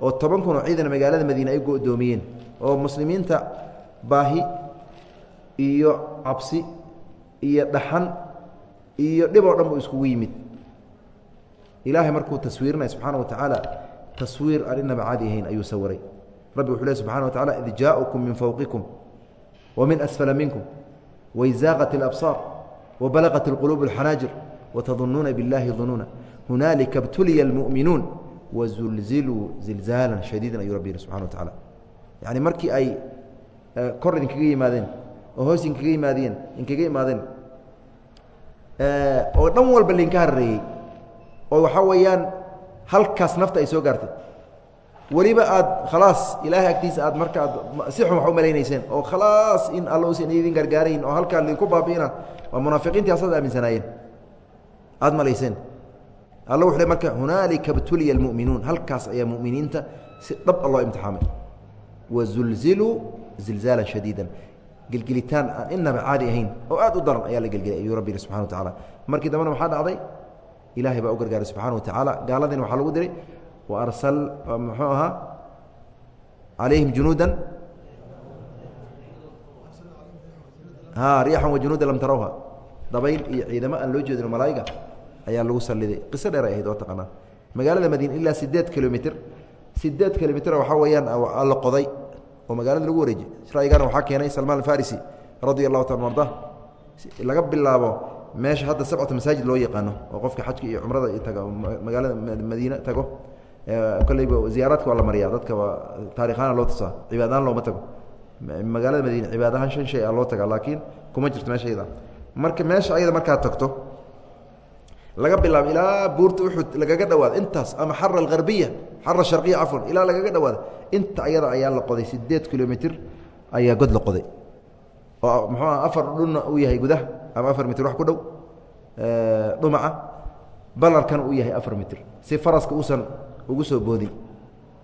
Oo toban kun oo ciidan magaalada madiine ay go'doomiyeen. Oo muslimiinta baahi iyo cabsi iyo dhaxan iyo dhib oo dhan buu iskugu yimid. Ilaahay markuu taswiirinaya subxaana wa tacaala taswiir aan inaba caadi ahayn ayuu sawiray rabbi wuxuu leh subxana wa tacala id jaa'ukum min fowqikum wa min asfala minkum waizaaqat alabsaar wa balaqat alquluubu alxanaajir watadunnuuna biاllaahi dunuuna hunaalika btuliya اlmu'minuun wazulziluu zilzaala shadiidan ayuu rabbi yihi subxana wa tacala yacni markii ay kor idinkaga yimaadeen oo hoos idinkaga yimaadeen inkaga imaadeen oo dhan walba lainka harareeyey oo waxaa weeyaan halkaas nafta ay soo gaartay weliba aad khalaas ilaahay agtiisa aad marka aad si xun wax u malaynayseen oo khalaas in alla usan idin gargaarayn oo halkaa laydinku baabi'ina waa munaafiqiintii asaad aaminsanaayeen aada malayseen alla wuxu le marka hunaalika btuliya almu'minuun. Halkaas ayaa mu'miniinta si dhab a loo imtixaamay. Wazulziluu zilzaalan shadiidan. Gelgelitaan aan inaba caadi ahayn oo aad u daran ayaa la gelgelay ayuu rabbi yihi subxana wa tacala markii dambena waxaa dhacday ilaahay baa u gargaaray subxana wa tacaala gaaladiina waxaa lagu diray wa arsal muxuu ahaa? Calayhim junuudan. Ha riixan wa junuuda lam tarawha. Dabayl iyo ciidamo aan loo jeedin malaa'iga ayaa lagu saliday qiso dheer ay ahayd oo taqaanaa. Magaalada madiine ilaa sideed kilomitr sideed kilomitr waxaa weeyaan la qoday oo magaalada lagu wareejiyey. Ra'yigana waxaa keenay salmaan alfarisi radia allahu taala arda laga bilaabo meesha hadda sabcata masaajid loo yaqaano oo qofka xajka iyo cumrada taga magaalada madiine tago kolleyba ziyaaraadka waa la mariyaa. Dadka waa taarikhaana loo tusaa cibaadahaan looma tago. Magaalada madiine cibaadahaan shan shay a loo tagaa laakiin kuma jirto meesha ayada. Marka meesha ayada markaad tagto laga bilaabo ilaa buurta uxud lagaga dhawaado intaas ama xara alharbiya xara sharqiya cafwan ilaa lagaga dhawaado inta ayada ayaa la qoday sideed kilomitr ayaa god la qoday. Oo muxuu ah afar dhuna uu yahay gudaha ama afar mitr wax ku dhow dhumaca. Balarkana uu yahay afar mitr si faraska uusan ugu soo boodin.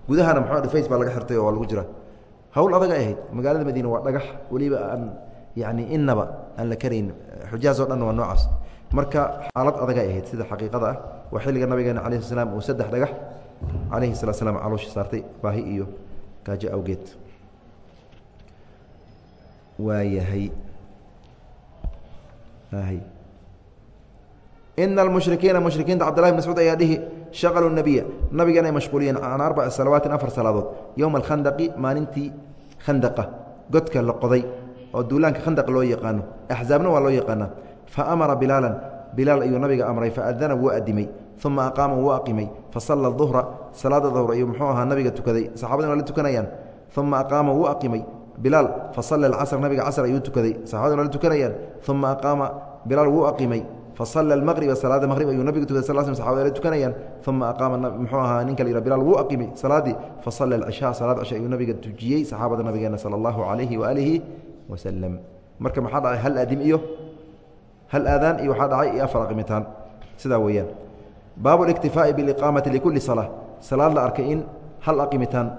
Gudahana muxuu dhufays baa laga xirtay oo waa lagu jira hawl adag ay ahayd magaalada madiine waa dhagax weliba aan yani inaba aan la karayn xujaaz o dhan waa noocaas marka xaalad adagay ahayd sida xaqiiqada ah waa xilliga nabigeena sl slam uu saddex dhagax calayhi salaa slam caloosha saartay baahi iyo gaajo awgeed. Waayahay ina almushrikiina mushrikiinta cabdillahi bn mascuud ayaa dhihi shaqaluu nabiya. Nabigeena ay mashquuliyeen can arbaci salawaatin afar salaadood yowma alkhandaqi maalintii khandaqa. Godka la qoday oo duulaanka khandaq loo yaqaano axzaabna waa loo yaqaanaa fa amara bilaalan bilaal ayuu nabiga amray faadana wuu adimay uma aqaama wuu aqimay fasalla duhra salaada duhr ayuu muxuu ahaa nabiga tukaday saxabadina waa la tukanayaan uma aqaama wuu aqimay bilaal fasalla alcasr nabiga casr ayuu tukaday saxabadina waa la tukanayaan uma aqaama bilaal wuu aqimay fasala maqriba salaada maqrib ayuu nabigu tukay sal sl saxabada tukanayaan uma aqaama muxuu ahaa ninka la bilaal wuu aqimay salaaddii fasala alcishaa salaad cisha ayuu nabiga tujiyey saxaabada nabigeena sala allahu calayhi waaalihi wasalam marka maxaa dhacay hal aadim iyo hal aadaan iyo waxaa dhacay iyo afar aqimitaan sidaa weeyaan baabu اliktifaa'i biliqaamati likulli salaa salaad la arkay in hal aqimitaan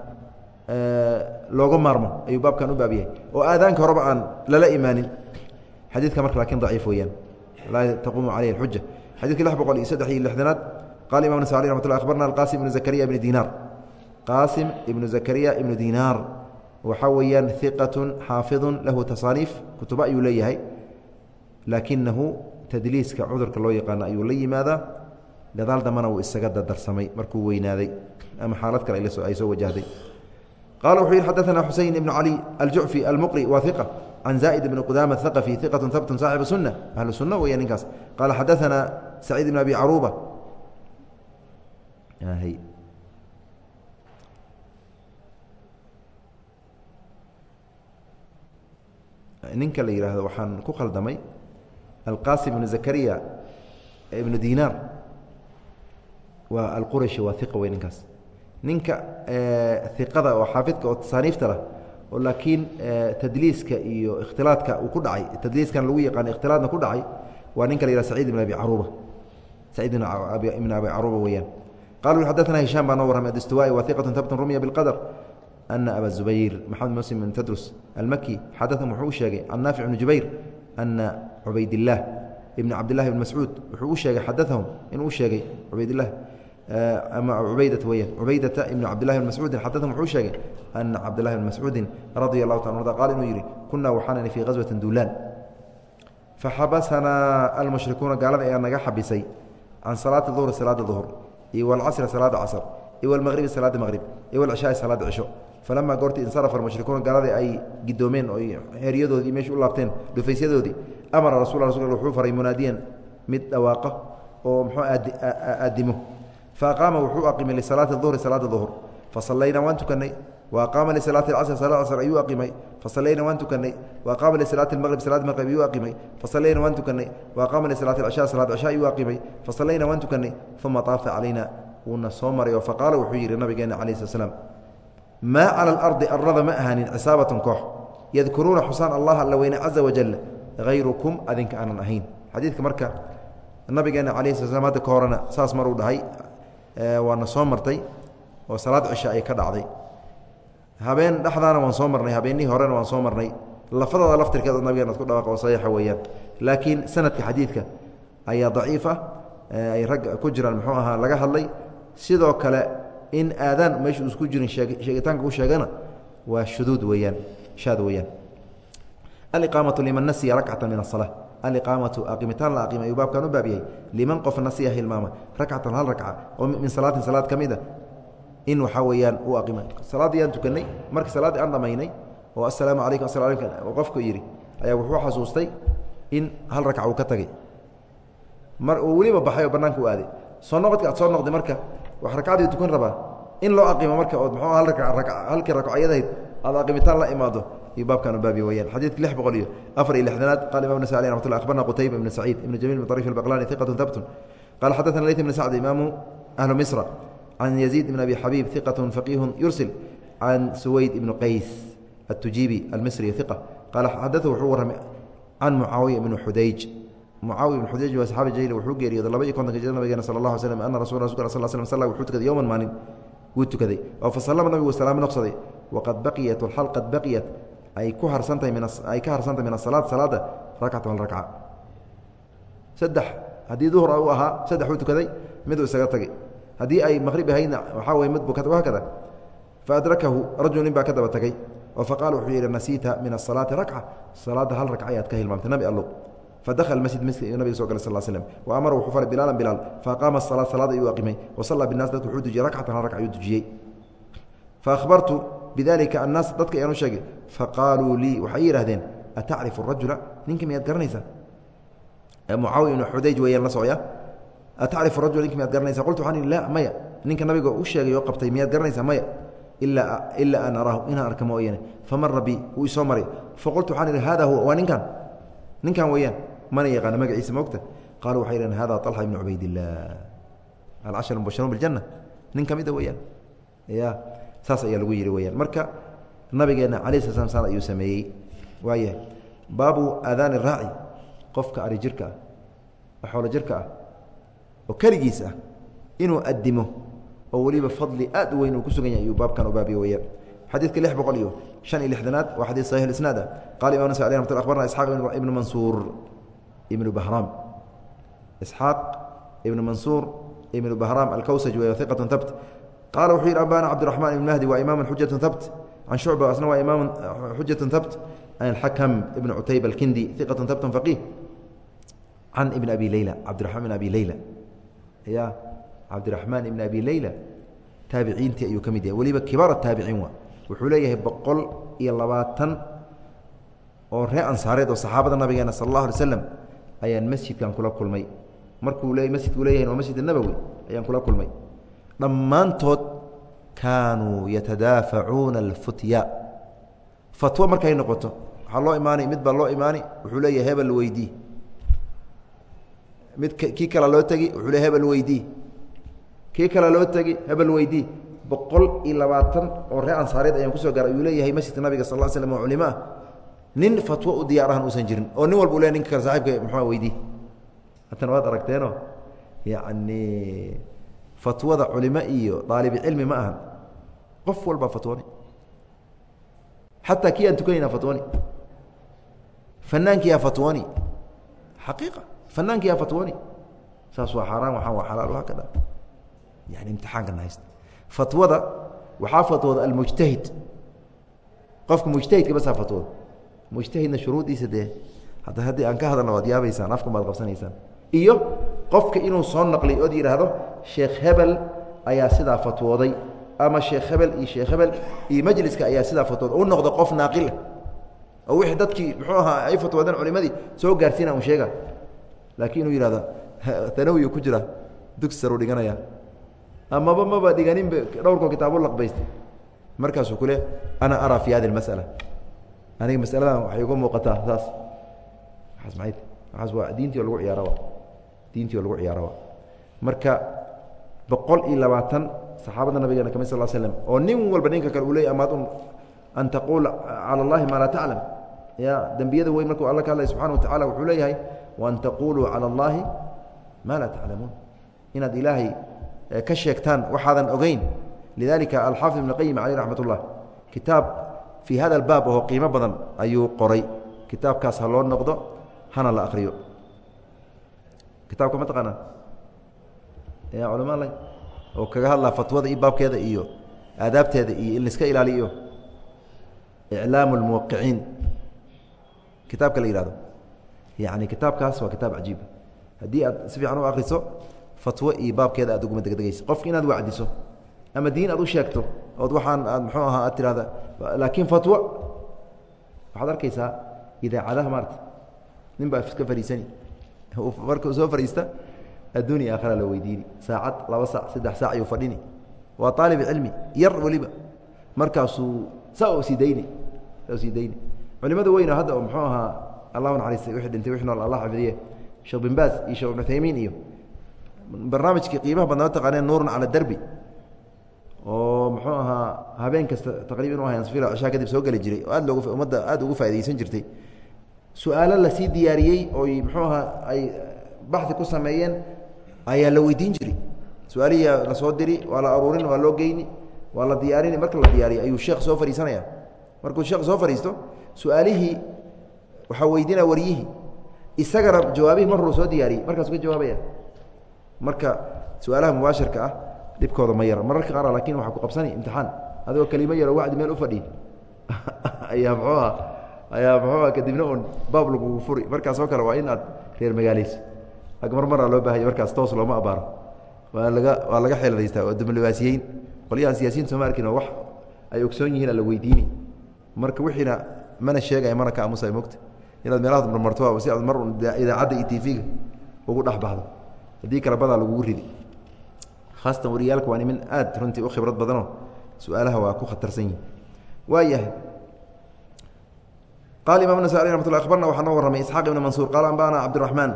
looga maarmo ayuu baabkan u baab oo aadaanka horeba aan lala imaanin xadiidka marka laakiin daciif weeyaan laa taquumu caleyh اxuja xadidka lix boqol iyo saddex iyo lixdanaad qaala imam sacali raxmat lla akhbarna alqaasim ibnu zakariya ibni diinaar qaasim ibnu zakariya ibnu diinaar waxaa weeyaan hiqatun xaafidun lahu tasaaniif kutuba ayuu leeyahay laakinahu tadliiska cudurka loo yaqaano ayuu la yimaadaa. Gadaal dambana wuu isaga dadarsamay markuu weynaaday ama xaalad kale ay soo wajahday. Qala wuxuu yihi xadaثna xuseyn ibn cali aljucfi almuqri wa iqa can zaa'id ibn qudama haqfi iqatu habtun saaxibu sunna ahlu sunna weya ninkaas. Qaala xadaثana saciid ibn abi caruuba. Ninka la yihahdo waxaan ku khaldamay alqasim ibnu zakariya ibnu dinaar waa alqurashi waa iqa wey ninkaas ninka iqada oo xaafidka oo tasaaniifta lah oo laakiin tadliiska iyo ikhtilaadka uu ku dhacay tadliiskan lagu yaqaano ikhtilaadna ku dhacay waa ninka la yihah sacid ibn abi caruuba saciid ibn abi caruuba weeyaan qala xadaثna hishaam baa noo warramay adistuwai wa iqatu habtun rumya biاlqadr ana aba zubayr maxamed muslim ibn tadrus almaki xadaثan wuxuu u sheegay can naafic ibni jubayr ana cubaydillaah ibn cabdillahi ibn mascuud wuxuu u sheegay xadaahum inuu sheegay cubaydilah ama cubaydata weyaan cubaydata ibn cabdillahi bn mascuudin xadaahum wuxuu sheegay ana cabdillahi bn mascuudin radia allahu ta arda qaal inuu yidhi kunaa waxaanani fii ghaswatin duulaan faxabasanaa almushrikuuna gaalada ayaa naga xabisay can salaati duhri salaada duhr iyo walcasri salaada casr iyo walmaqribi salaada maqrib iyo walcishaai salaada cisho falamaa goortii insarafa almushrikuuna gaaladii ay gidoomeen oo heryadoodii meesha u laabteen dhufaysyadoodii amara rasul wuxuu faray munaadiyan mid dhawaaqa oo muxuu aadimo fa wuxuu aqimay lisalaati duhri salaada duhr fasallaynaa waan tukanay wa lisalaati casr salaad casr ayuu aqimay fasallaynaa waan tukanay wa lisalaati maqrib salaad maqrib ayuu aqimay fasallaynaa waan tukanay wa lisalaati cishaa salaad cishaa ayuu aqimay fasallaynaa waan tukanay uma taafa calayna wuuna soo maray oo faqaala wuxuu yidhi nabigeena calayi slat slam maa cala alardi arlada ma ahaanin cisaabatun koox. Yadkuruuna xusaan allah alla weyne caza wajal hayrukum adinka aanan ahayn. Xadiidka marka nabigeena calayhi sala slam hadda ka horena saas maruu dhahay. Waana soo martay oo salaad cisha ay ka dhacday. Habeen dhexdaana waan soo marnay habeennihii horena waan soo marnay. Lafadooda laftirkeeda nabigeena ad ku dhawaaq oo saxiixa weeyaan. Laakiin sanadka xadiidka ayaa daciif ay ragga ku jiraan muxuu ahaa laga hadlay. Sidoo kale in aadaan meeshu isku jirin sheegitaanka u sheegana waa shuduud weeyaan shaad weeyaan. Aliqaamatu liman nasiya rakcatan min asala aliqaamatu aqimitaan la aqima ayuu baabkan u baab yahay liman qof nasiya hilmaama rakcatan hal rakca oo min salaatin salaad ka mid a in waxaa weeyaan u aqima salaaddii aan tukanay markii salaaddii aan dhamaynay oo assalaamu calaykum asala alaykum oo qofku yidhi ayaa wuxuu xasuustay in hal rakca uu ka tagay. Mar uu weliba baxay oo bannaanka u aaday. Soo noqodka aad soo noqday marka wax ragcadii tukan rabaa in loo aqimo marka ood muxuu hal raka halkii rakcayadahayd aad aqimitaan la imaado iyo baabkan u baabi weyaan xadiidka lix boqol iyo afar iyo lixdanaad qala imam nasa alih ramat llah akhbarna qutayba ibn saciid ibn jamiil ibn طarif albaqlani iqatun habtun qala xadaثna leyt ibn sacd imaamu ahlu misra can yaziid ibn abi xabiib iqatun faqihun yursil can suwayd ibn qays التujibi almisri iqa qaala xadaثu wuxuu warramay can mucaawiya ibn xudayj mucaawiya ibn xudayj waa jaliil wuxuu geeriyooday laba iyo kontonka jir nabigeena sala allah slam ana rasul rasulka sal slam salla wuxuu tukaday yowman maalin. Wuu tukaday. Oo fasallama nabigu salaamo noqsaday. Waqad baqiyat alxal qad baqiyat. Ay ku harsantahay min ay ka harsantahay min asalaad salaada rakcatan hal rakca saddex haddii duhur u ahaa saddex uu tukaday miduu isaga tagay. Haddii ay maqrib ahaydna waxaa weye mid buu hakada faadrakahu rajul nin baa ka daba tagay. Oo faqaala wuxuu yidhi nasiita min asalaati rakca salaadda hal rakca ayaad ka hilmaamtay nabi allow fadakhala masjid masjid ayuu nabiga so galay sal slm wa amara wuxuu faray bilaalan bilaal faaqaama asalaad salaad ayuu aqimay wa sallaa binnas dadku wuxuu dujiyey rakcatan hal rakca ayuu dujiyey faahbartu bidalika annaas dadka ayaan u sheegay faqaaluu lii waxay yidhahdeen atacrifu rajula ninka miyaad garanaysaa mucaawiya ibnu xudayj weeyaan la socya atacrifu rajula ninka miyaad garanaysa qultu waxaan ihi la maya ninka nabiga u sheegay oo qabtay miyaad garanaysaa maya ilaa an araahu inaan arka mooyane famara bi wuu isoo maray faqultu waxaan ihi hada huwa waa ninkan ninkan weeyaan mana yaqaana magaciisa mogta qaalu waxay dhaheen hada طalxa ibnu cubaydilah alcashar mubashiruun biاljanna nin ka mida ah weyaan ya saas ayaa lagu yihi weyaan marka nabigeena ala sl sl saan ayuu sameeyey. Waaya baabu aadaani raaci qofka ari jirka ah xoolo jirka ah oo keligiis ah inuu adimo oo weliba fadli aad u weyn uu ku sugan yahay ayuu baabkan u baabiye weyaan xadiidka lix boqol iyo shan iyo lixdanaad waa xadiis saxiix isnaad ah qaala imam nas aleh amat barna isxaaq ibnu mansuur ibn bahraam isxaaq ibn mansuur ibn bahraam alkawsaj wa iqatun habt qaala wuxuu yidhi ambana cabdiraxmaan ibn mahdi waa imaama xujatun habt can shucba asna waa imaam xujatun uh, habt an alxakam ibn cutayba alkindi iqatun habtun faqiih can ibn abi leyla cabdiraxmaan ibn abi leyla ya cabdiraxmaan ibn abi leyla taabiciintii ayuu ka mid yahay weliba kibaar ataabiciin waa wuxuu leeyahay boqol iyo labaatan oo ree ansaareed oo saxaabada nabigeena sal allah alay slam ayaan masjidkan kula kulmay. Markuu le masjidku leeyahay waa masjid nabowi ayaan kula kulmay. Dhammaantood kaanuu yatadaafacuuna alfutya. Fatwo markay noqoto waxaa loo imaanay mid baa loo imaani wuxuu leeyahay hebel weydii mid kii kale loo tegi wuxuu le hebel weydii kii kale loo tegi hebel weydii boqol iyo labaatan oo ree ansaareed ayaan ku soo gaara ayuu leeyahay masjidka nabiga sal l slm oo culimo ah nin fatwo u diyaar ahan uusan jirin oo nin walba u le ninka kale saaxibka muxua weydii haddana waad aragteeno. Yacni fatwada culimo iyo daalibi cilmi ma ahan. Qof walbaa fatwooni. Xataa kii aan tukanayna fatwooni. Fanaankiyaa fatwooni. Xaqiiqa fanaankiyaa fatwooni. Saas waa xaaraan waxaan waa xalaal hakada. Yani imtixaankana haysta. Fatwada waxaa fatwooda almujtahid. Qofka mujtahidka basaa fatwooda mujtahidna shuruudiisa dee. Hadda haddii aan ka hadalna waad yaabaysaan afkan baad qabsanaysaan. Iyo qofka inuu soo naqliy ood yidhaahdo sheekh hebel ayaa sidaa fatwooday. Ama sheekh hebel iyo sheekh hebel iyo majliska ayaa sidaa fatwooday. U noqdo qof naaqila oo wixii dadkii muxuu ahaa ay fatwoodeen culimadii soo gaarsiina un sheega laakiin inuu yihahdo tanawiyu ku jira. Dugsi saruu dhiganaya. Amaba maba dhiganinba dhowrkoo kitaabu laqbaystay. Markaasuu kule ana araa fi hadi masala aniga masaladan waxay uga muuqataa saas. Waaas mayd waaas waa diintii lagu ciyaaraba diintii lagu ciyaaraba marka boqol iyo labaatan saxaabada nabigeena ka mid sal slm oo nin walba ninka kale uu amaad un an taquula cala allahi maa laa taclam ya dembiyada weyn markuu alla ka hadlay subxana wa tacala wuxuu leeyahay waan taquuluu cala allahi maa laa taclamuun inaad ilaahay eh, ka sheegtaan waxaadan ogeyn. Lidalika alxaafid ibn qayim caleyh raxmat ullah kitaab fii hada albaab oo qiimo badan ayuu qoray kitaabkaas ha loo noqdo hana la akriyo kitaabka ma taqaanaa ya culama oo kaga hadlaa fatwada iyo baabkeeda iyo aadaabteeda iyo in laiska ilaaliyo iclaamu اlmuwaqiciin kitaabka la yihahdo yani kitaabkaas waa kitaab cajiiba haddii aad si fiican u akriso fatwo iyo baabkeeda aad uguma degdegaysa qofka inaad wacdiso ama diin aad u sheegto ood waxaan aad muxuu ahaa aad tirahda laakiin fatwo waxaad arkaysaa idaacadaha maarata nin baa iska fariisani. Markuu soo fariista adduuniya aakhira la weydiini. Saacad laba saac saddex saac ayuu fadhini. Waa aalib cilmi yar weliba markaasuu saa sii dayni saa sii dayni culimada weyna hadda oo muxuu ahaa allahu naxariistay wixii dhintay wixii nool allah xafidiye sheekh bin baas iyo sheekh ibnu uthaymiin iyo barnaamijkii qiimaha badnaa taqaaneen nuurun cala derbi oo muxuu ahaa habeen kasta taqriban u ahayn cishaa kadib soo geli jiray. Oo aad loogu ummadda aad ugu faa'idaysan jirtay. Su'aalo la sii diyaariyey ooy muxuu ahaa ay baxdi ku sameeyeen ayaa la weydiin jiray. Su'aalihii la soo diri waa la aruurin waa loo geyni waa la diyaarini. Marka la diyaariyo ayuu sheekh soo fadhiisanaya. Markuu sheekh soo fadhiisto su'aalihii waxaa weydinaa waryihii isagana jawaabihii maruu soo diyaariyey markaasuu ka jawaabaya. Marka su'aalaha mubaashirka ah dhibkooda ma yara mararka qaar laakiin waxaa ku qabsani imtixaan. Adigoo kelimo yaro wacdi meel u fadhiy ayaa muxuuha ayaa muxuuha kadibna un baab lagugu furi. Markaasoo kale waa in reer magaaleyso agmarmaraa loo bahanya markaas toos looma abaaro. Waa laga waa laga xeeladaystaa waa dumlibaasiyeyn qolyahan siyasiyiin sooma arkin oo wax ay ogsoon yihiin ala weydiini. Marka wixiina mana sheegaya mana ka aamusay mogta inaad meelahaad marmarto si aad mar idaacadda iyo tv-ga ugu dhex baxdo haddii kale badaa lagugu ridi haasatan wariyaalka waa nimin aad runtii u khibrad badanoo su'aalaha waa ku khatarsan yihiin waa yahay qaala imam nas alي ramat lla abarna waxaa noo warramay isxaaq ibn mansuur qaala ambana cabdiraحmaan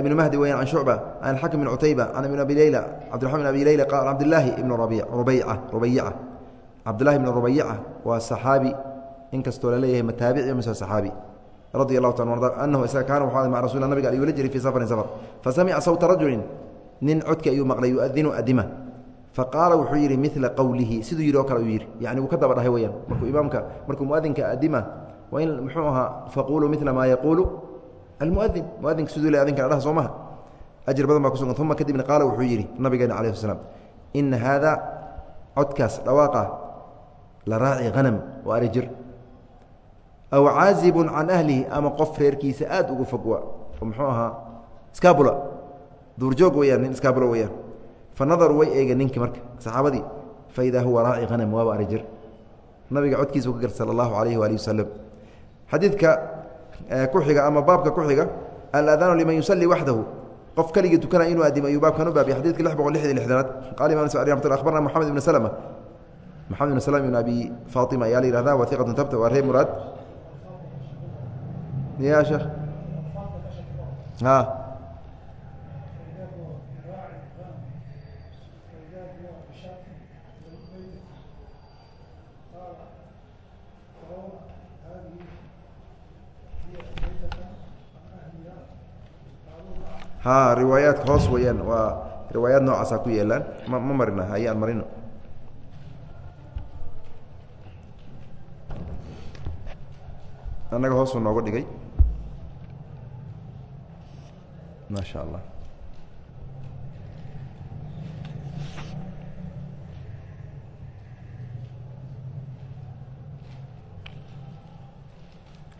ibn mahdi weyan can shucba can xakim bn cutayba can ibn abi leyla cabdiraman bn abi leyla qaal cabdilaahi ibn rubayca rubayica cabdillahi ibn rubayica waa saxaabi. Inkastoo la leeyahay mataabici mise saxaabi. Radi allahu ta anahu isaga kaana waxu maca rasul nabiga ayuu la jiray fii safarin safar. Fasamica sawta rajulin nin codki ayuu maqlay yuadinu adima faqaala wuxuu yidhi mila qowlihi siduu yidhi oo kale yidhi. Yani wuu ka daba dhahay weyaan markuu imaamka markuu muadinka adima waa in muxuu ahaa faquluu mila maa yaquulu almuadin muadinka siduu le adinka dhaha soo ajir badan baa kusugan uma kadibna qaala wuxuu yidhi nabigeena sl slam ina haada codkaas dhawaaqa la raaci hanam waa ari aw caazibun can ahlihi ama qof reerkiisa aad ugu fog wa oo muxuu ahaa skabula duurjoog weyaan nin skabula weyaan fa nadaruu way eegeen ninkii marka. Saxaabadii fa idaa huwa raaci hanam waaba ari jir. Nabiga codkiisa u ka gar sala allahu alayhi waalihi wasalam xadiidka ku xiga ama baabka ku xiga aladaanu liman yusalii waxdahu qof keligii tukana inuu adimo ayuu baabkan u baabiya xadidka lix boqol lixdii lixdanaad. Qala imam mat abarna moxamed ibn slma moxamed ibn slm ibn abi faatima ayaa la yihahda wa iqatun tabta waa ree muraad. Ya sheekh ha riwaayaadka hoos weyaan waa riwaayaad noocaasa ku yeelaan. Ma ma marina haye aan marino. Annaga hoosuu nooga dhigay. Maa sha allah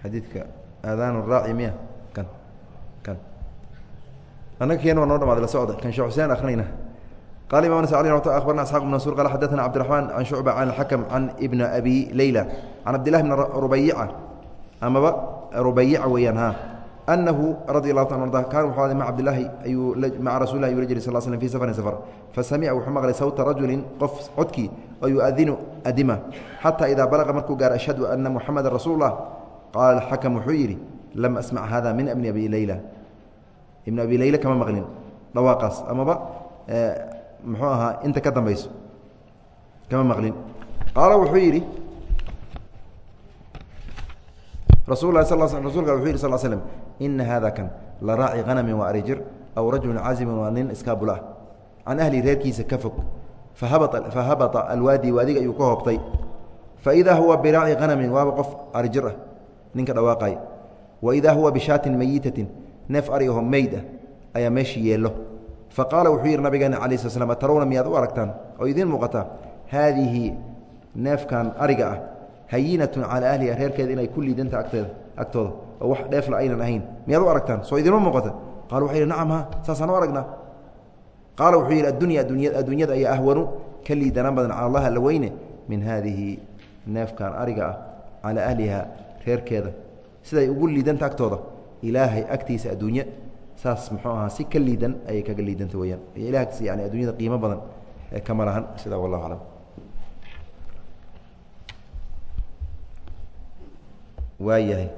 xadiidka aadaan raaci miya. Kan kan annaga keen waa noo dhamaday la socda kan shee xuseen akrinayna qala imam nas abarna asxaq bn mansur lam asmac hada min bni abi leyla ibn abi leyla kama maqlin. Dhawaaqaas. Amaba muxuu ahaa inta ka dambayso. Kama maqlin. Qaala wuxuu yidhi rasul lah rasulka wuxuu yidhi sal slm ina hada kan la raaci hanamin waa arijir aw rajulun cazimin waa nin iskaabula ah ahli reerkiisa ka fog. Fahabata alwaadi waadiga ayuu ka hoobtay. Faidaa huwa biraaci hanamin waaba qof arijir ah ninka dhawaaqay waidaa huwa bishaatin mayitatin neef arigaho meyd ah ayaa meeshii yeello. Fa qaala wuxuu yidhi nabigeena cala sl slam atarawna miyaad u aragtaan? Oo idiin muuqataa haadihi neefkan ariga ah hayinatun calaa ahliha reerkeeda inay ku liidanta agteeda agtooda oo wax dheefla aynan ahayn. Miyaad u aragtaan? Soo idinma muuqata. Qalu waxay yidhi nacam ha saasaan u aragnaa. Qaala wuxuu yidhi addunya adduunyada ayaa ahwanu ka liidanaan badan cala allah alla weyne min haadihi neefkan ariga ah calaa ahliha reerkeeda. Siday ugu liidanta agtooda ilaahay agtiisa adduunye saas muxuu ahaa si ka liidan ayay kaga liidanta weyaan ilaahs yani adduunyada qiimo badan kama lahan sidaa wallahu aclam. Waa yahay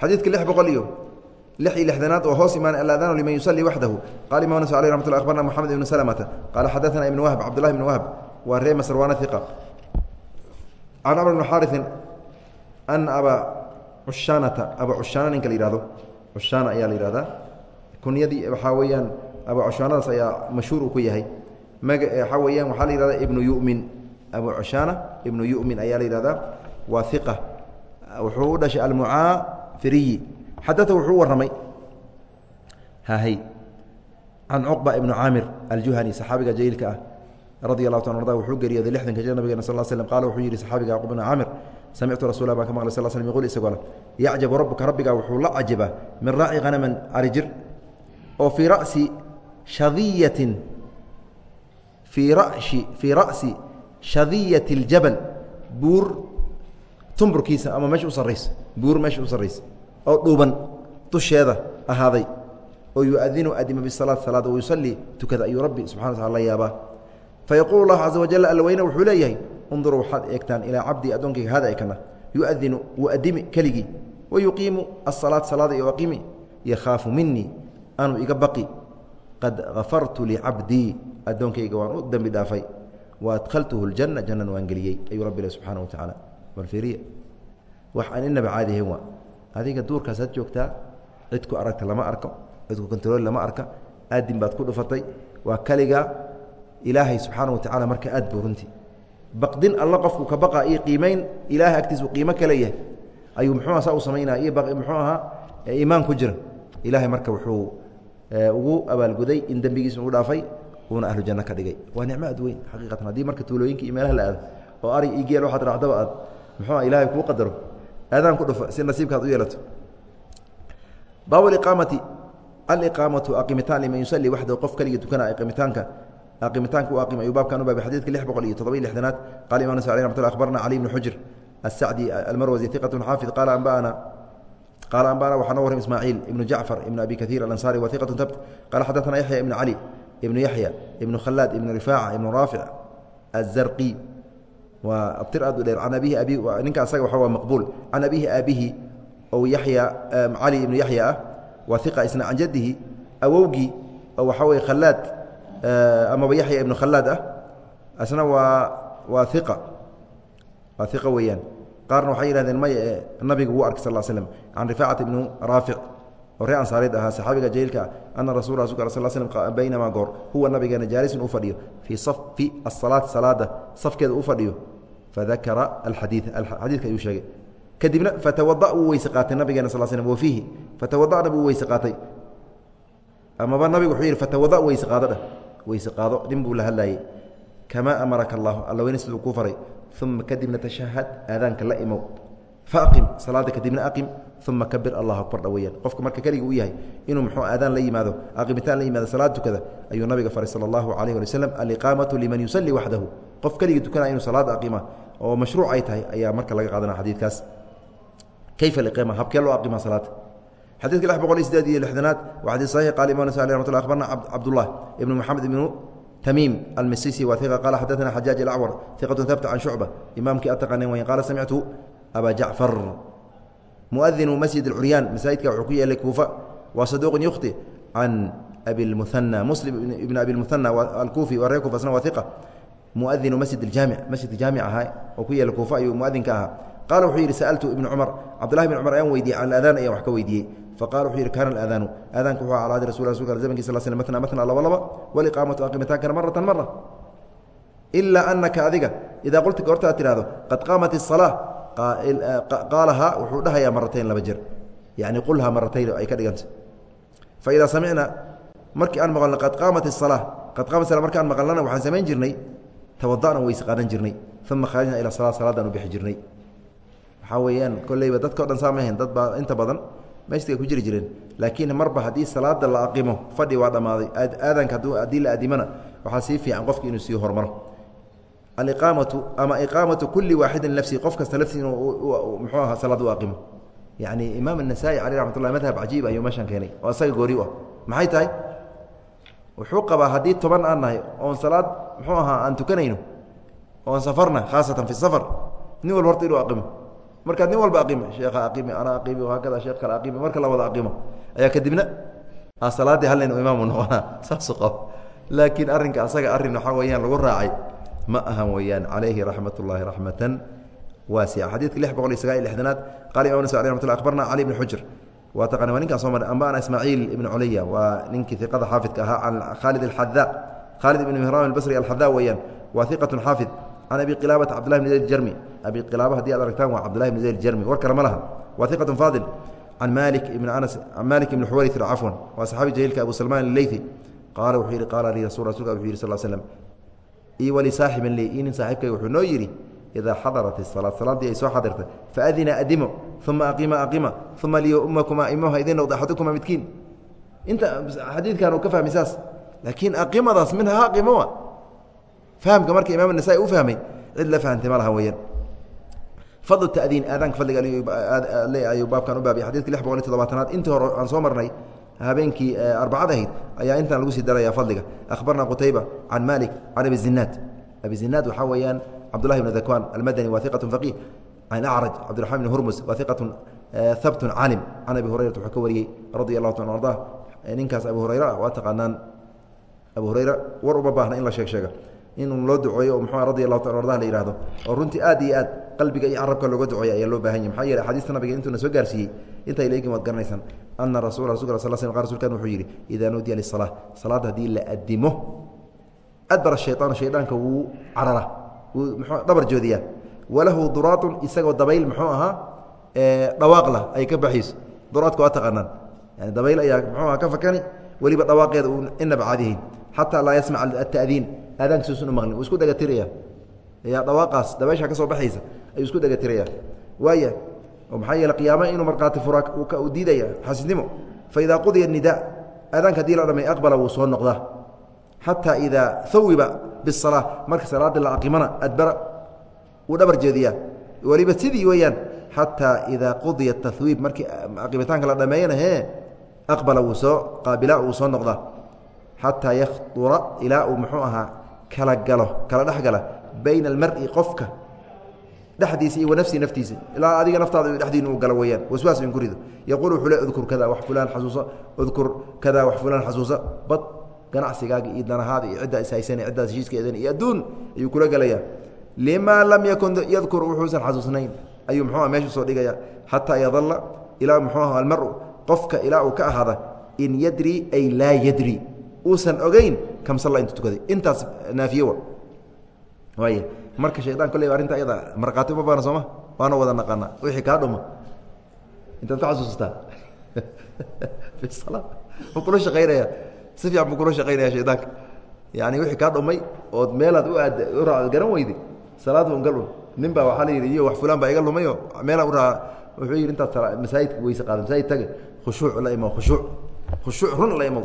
xadiidka lix boqol iyo lix iyo lixdanaad oo hoos imaanay aladanu liman yusalii waxdahu qala imam nas aleh ramat lla abarna moxamed ibnu slmata qaala xadaana ibn wahb cabdullahi ibn wahb. Waa ree masr waana iqa can amr bn xariثi ana abaa cushaanata aba cushaana ninka la yihahdo cushaana ayaa la yihahdaa kunyadii weeyaan aba cushaanadaas ayaa mashhuur uu ku yahay waxaa weeyaan waxaa la ibnu yumin abu cushaana ibnu yumin ayaa la yihahdaa wuxuu u dhashay almucaafiriyi xadaa wuxuu warramay hahay can cuqba ibnu caamir aljuhani saxaabiga jaliilka ah radi allahu ta arda wuxuu geeriyooday lixdanka jir nabigena sal slm qaala wuxuu yidhi saxaabiga yacqub ibnu caamir samictu rasulah baan ka maqlay sal slm yqul isagoo yacjabu rabbuka rabbigaa wuxuu la cajabaa min raaci hanaman arijir oo fii rasi shadiyatin fii rashi fii ra'si shadiyati اljabal buur tumburkiisa ama meesha u sarraysa buur meesha oo dhuuban dusheeda ahaaday oo yuadinu adima bisalaat salaad oo yusalii tukada ayuu rabbi subxana wa tacala la fayaquulu اllahu caza wajal alla weyne wuxuu leeyahay unduruu waxaad eegtaan ilaa cabdii addoonkayga hada ekana yuadinu wuu adimi keligii wayuqiimu asalaat salaada iyo aqimi yakhaafu minii anuu iga baqi qad gafartu licabdii addoonkayga waan u dembi dhaafay wa adkhaltuhu اljanna jannan waan geliyey ayuu rabbi ilah subxaana wa tacaala bal fiiriya wax aan inaba caadi ahayn waa adiga duurkaas had joogtaa cidku aragta lama arko cidku kontarool lama arka aadin baad ku dhufatay waa kaliga ilaahay subxaana wa tacala marka aad buu runtii. Baqdin alla qofku ka baqa iyo qiimayn ilaahay agtiisu qiimo kale yahay ayuu muxuuha saa u samaynaya iyo muxuu ahaa iimaan ku jira. Ilaahay marka wuxuu ugu abaalguday in dembigiisa ugu dhaafay uuna ahlu janno ka dhigay. Waa nicmo aad weyn xaqiiqatan. Haddii marka tuulooyinka iyo meelaha la aado oo arig iyo geel waxaad raacdaba aad muxuuha ilaahay kuu qadaro. Aadaan ku dhufa si nasiibkaad u yeelato. Baabu iqaamati aliqaamatu aqimitaan liman yusalii waxdahu qof keligii tukana aqimitaanka aimitaanka u aqim ayuu baabkan u baabay xadiidka lix boqol iyo toddoba iyo lixdanaad. Qaala imam nasai ramat lla akhbarna cali bnu xujr asacdi almarwasi iqat xaafid. Qaala anba'ana qaala anba'ana waxaa noo warram ismaaciil ibnu jacfar ibnu abi kaiir alansaari wa iqatu tabt qaala xadaana yaxya ibnu cali ibnu yaxya ibnu khalaad ibnu rifaaca ibnu raafic azarqi waa abtir aad u dheer can abihi abi ninka asaga waxa waa maqbuul. Can abihi aabihi ou yaxya cali ibnu yaxya ah waa iqa isna can jaddihi awowgii oo waxa weye khalaad amaba yaxya ibnu khalaad ah. Asna waa waa iqa waa iqa weeyaan. Qaarna waxay yihahdeen may e nabiga wuu arkay sal slm can rifaacata ibnu raafic oo ree ansaareed ahaa saxaabiga jaliilka ah ana rasul rasulka al sl slm baynamaa goor huwa nabigeena jaalisun u fadhiyo. Fii safi asalaati salaada safkeeda u fadhiyo. Fadakara alxadii xadiidka ayuu sheegay. Kadibna fatawada wuu weyse qaatay nabigeena sal slm wa fatawadana buu weyse qaatay. Amaba nabigu wuxuu yidhi fatawada weyse qaado dheh weyse qaado nin buu la hadlaayey kamaa amaraka allahu alla weyne siduu kuu faray. Uma kadibna tashahad aadaanka la imow. Faaqim salaada kadibna aqim. Uma kabir allahu akbar dha weyaan qofka marka keliga u yahay inuu muxuu aadaan la yimaado aqibitaan la yimaado salaad tukada ayuu nabiga faray sala allahu calayh wali waslem aliqaamatu liman yusalii waxdahu qof keligii tukanaya inuu salaada aqima oo mashruuc ay tahay ayaa marka laga qaadana xadiidkaas. Kayfa aliqaama habkee loo aqima salaada xadidka lix boqol iyo sideed iyo lixdanaad waa xadii saxiix qala imam nas alي ramat lla akhbarna cabdullah ibnu moxamed ibnu tamiim almisisi wa iqa qala xadaثana xajaaj alacwar iqatu habta can shucba imaamkii ataqanen weyn qala samictu aba jacfar muadinu masjid اcuryaan masaajidka wuxuu ku yeelay kuufa waa saduuqun yukhti can abi اlmuhanى muslim ibn abi اlmuhanى alkuufi waa reer kuufa asna waa iqa muadinu masjid اjaamic masjidka jaamic ahaa oo ku yeela kuufa ayuu muadinka ahaa qala wuxuu yidhi sa'altu ibnu cumar cabdullahi bn cumar ayaan weydiiyey can aadaan ayaan wax ka weydiiyey faqala wuxuu yidhi kaana aadaanu aadaanku wuxuu ala adi rasul rasulka zamanki sal sl matna matna laba laba waliqaamatu aqimitaankana maratan mara ilaa anaka adiga idaa qulta goorta aad tidhahdo qad qaamat الsalaa qaalahaa wuxuu dhahayaa maratayn laba jir yani qulhaa maratayn ay ka dhiganta faidaa samicna markii aan maqalno qad qaamat الsalaa qad qaamat sala markaan maqalnana waxaan samayn jirnay tawada'na weyse qaadan jirnay uma kharajna ila sala salaadaan u bixi jirnay waxaa weeyaan kolleyba dadka o dhan saamahayn dad baa inta badan meeshtiga ku jiri jireen. Laakiin marba haddii salaada la aqimo fadhi waa dhammaaday. Aadanka haddii la adimana waxaa sii fiican qofki inuu sii hormaro. Aliqaamatu ama iqaamatu kulli waaxidin nafsi qof kasta laftii inuu muxuu aha salaad u aqimo. Yacni imaam anasaa'i caleyh raxmat ullahi madhab cajiib ayuu meeshaan keenay oo isaga goori u ah. Maxay tahay? Wuxuu qabaa haddii toban aan nahay oon salaad muxuu ahaa aan tukanayno oon safarna khaasatan fi safar nin walba horta inuu aqimo markaad nin walba aqimi sheekha aqimi ana aqimi haakada sheekh kale aqimi marka la wada aqimo ayaa kadibna salaaddii hal nin imaamu noqonaa saasu qabo. Laakiin arrinka asaga arrin waxaa weeyaan lagu raacay ma ahan weeyaan calayhi raxmat ullaahi raxmatan waasica xadiidka lix boqol iyo sagaal iyo lixdanaad qala imam ramat llah akhbarna cali ibn xujr. Waa taqana waa ninkaan soo maray ambana ismaaciil ibnu culaya waa ninkii iqada xaafidka ahaa can khaalid alxadaa khaalid ibn mihram albasri alxadaa weeyaan waa iqatun xaafid can abi qilaabata cabdillahi bn zayd jarmi abi qilaaba haddii ad aragtaan waa cabdillahi bn zayd jarmi war kale ma laha waa iqatun faadil can malik ibn anas can malik ibn xuwayrir cafwan waa saxaabi jaliilka abu salmaan aleythi qaala wuxuu yidhi qaala lii rasul rasulka wuxuu yidhi sal slam ii wali saaxiban lii ii nin saaxiibkayga wuxuu noo yidhi idaa xadarat isalaad salaaddii ay soo xadirtay faadina adimo uma aqima aqima uma liyo umakumaa imaha idin noqda axadukuma midkiin inta xadiidkan uu ka fahmay saas laakiin aqimadaas minha aqimo wa fahamka marka imam nasaai u fahmay cid la fahamtay ma laha weeyaan. Fadl tadiin aadaanka fadliga ayuu baabkan u baabay xadidka lix boqol iyo toddobaatanaad intii hore aan soo marnay habeenkii arbacad ahayd ayaa intaan lagu sii daraya fadliga. Akhbarna qutayba can malik can abi zinaad abi zinaad waxaa weeyaan cabdullahi bn dakwan almadani waa iqat faqih can acraj cabdiraxman bn hurmus waa iqatun habtun calim can abi hurayrata wuxuu ka wariyey radia allahu taala arda ninkaas abu hurayra waa taqaanaan. Abu hurayra war uma baahna in la sheeg sheega inuu loo duceeyo mxu radi allahu taala arda la yihahdo oo runtii aad iyo aad qalbiga iyo carabka looga duceeya ayaa loo baahan yahy maxaa yeele axaadiista nabiga intuuna soo gaarsiiyey intay laegin waad garanaysaan ana rasul rasul sl sl rsulkan wuxuu yidhi idaa nuudiya lisalaa salaadda haddii la adimo adbara shayطaanu shaydaanka wuu carara wuu mxuu dhabar joodiyaa. Walahu duraatun isagoo dabayl muxuu ahaa dhawaaqla ay ka baxayso duraadka waa taqaanaan. Yani dabayl ayaa muxuu aha ka fakani weliba dhawaaqeeda uu inaba caadihayn xataa laa yasmac ata'diin aadaankiisuusan u maqlin. Wuu isku dhegatiraya ya dhawaaqaas dabaysha ka soo baxaysa ayuu isku dhegatiraya waaya maxaa yeele qiyaama inuu markhaati fura diidaya xasidnimo faidaa qudiya nidaa aadaanka haddii la dhamay aqbala wuu soo noqdaa. Xataa idaa hawiba bisalaa marka salaadii la aqimana adbara wuu dhabar jeediyaa. Weliba sidii weeyaan xataa idaa qudiya tahwiib markii aqimitaanka la dhameeyana hee aqbala wuu soo qaabila wuu soo noqdaa xataa yakhdura ilaa uu muxuu ahaa kala galo kala dhex gala bayna almari qofka dhexdiisa iyo wanafsihi naftiisa. Ilaa adiga naftaada dhediina uu galo weyaan waswaas in ku rido yaquul wuxuu le udkur kada wax fulaan xasuusa. Udkur kada wax fulaan xasuusa. Bad ganacsigaaga iyo danahaada iyo ciddaa ishaysan ciddaas heshiiskeedan iyo adduun ayuu kula gelayaa limaa lam yakun yadkur wuxuusan xasuusnayn. Ayuu muxuuha meesha soo dhigaya. Xataa yadalla ilaa muxuuha almaru qofka ilaa uu ka ahaada in yadri ay laa yadri uusan ogeyn kam salla intu tukaday intaas naafiyewa. Waay marka shaydaan kolley arrinta ayada markhaati uma baana sooma? Waana wada naqaana wixii kaa dhuma. Intaad ka xasuustaa? Mu kula shaqaynaya. Si fiican buu kula shaqaynaya shaydaanka yani wixii kaa dhumay ood meelaad u aad u raa garan weyday salaad un gal un. Nin baa waxaa la yidhi iyo wax fulaan baa iga lumayo. Meelaan u raa wuxuu yidhi intaad masaajidka weyse qaada. Masaajid tage khushuuc la imow khushuuc. Khushuuc run la imow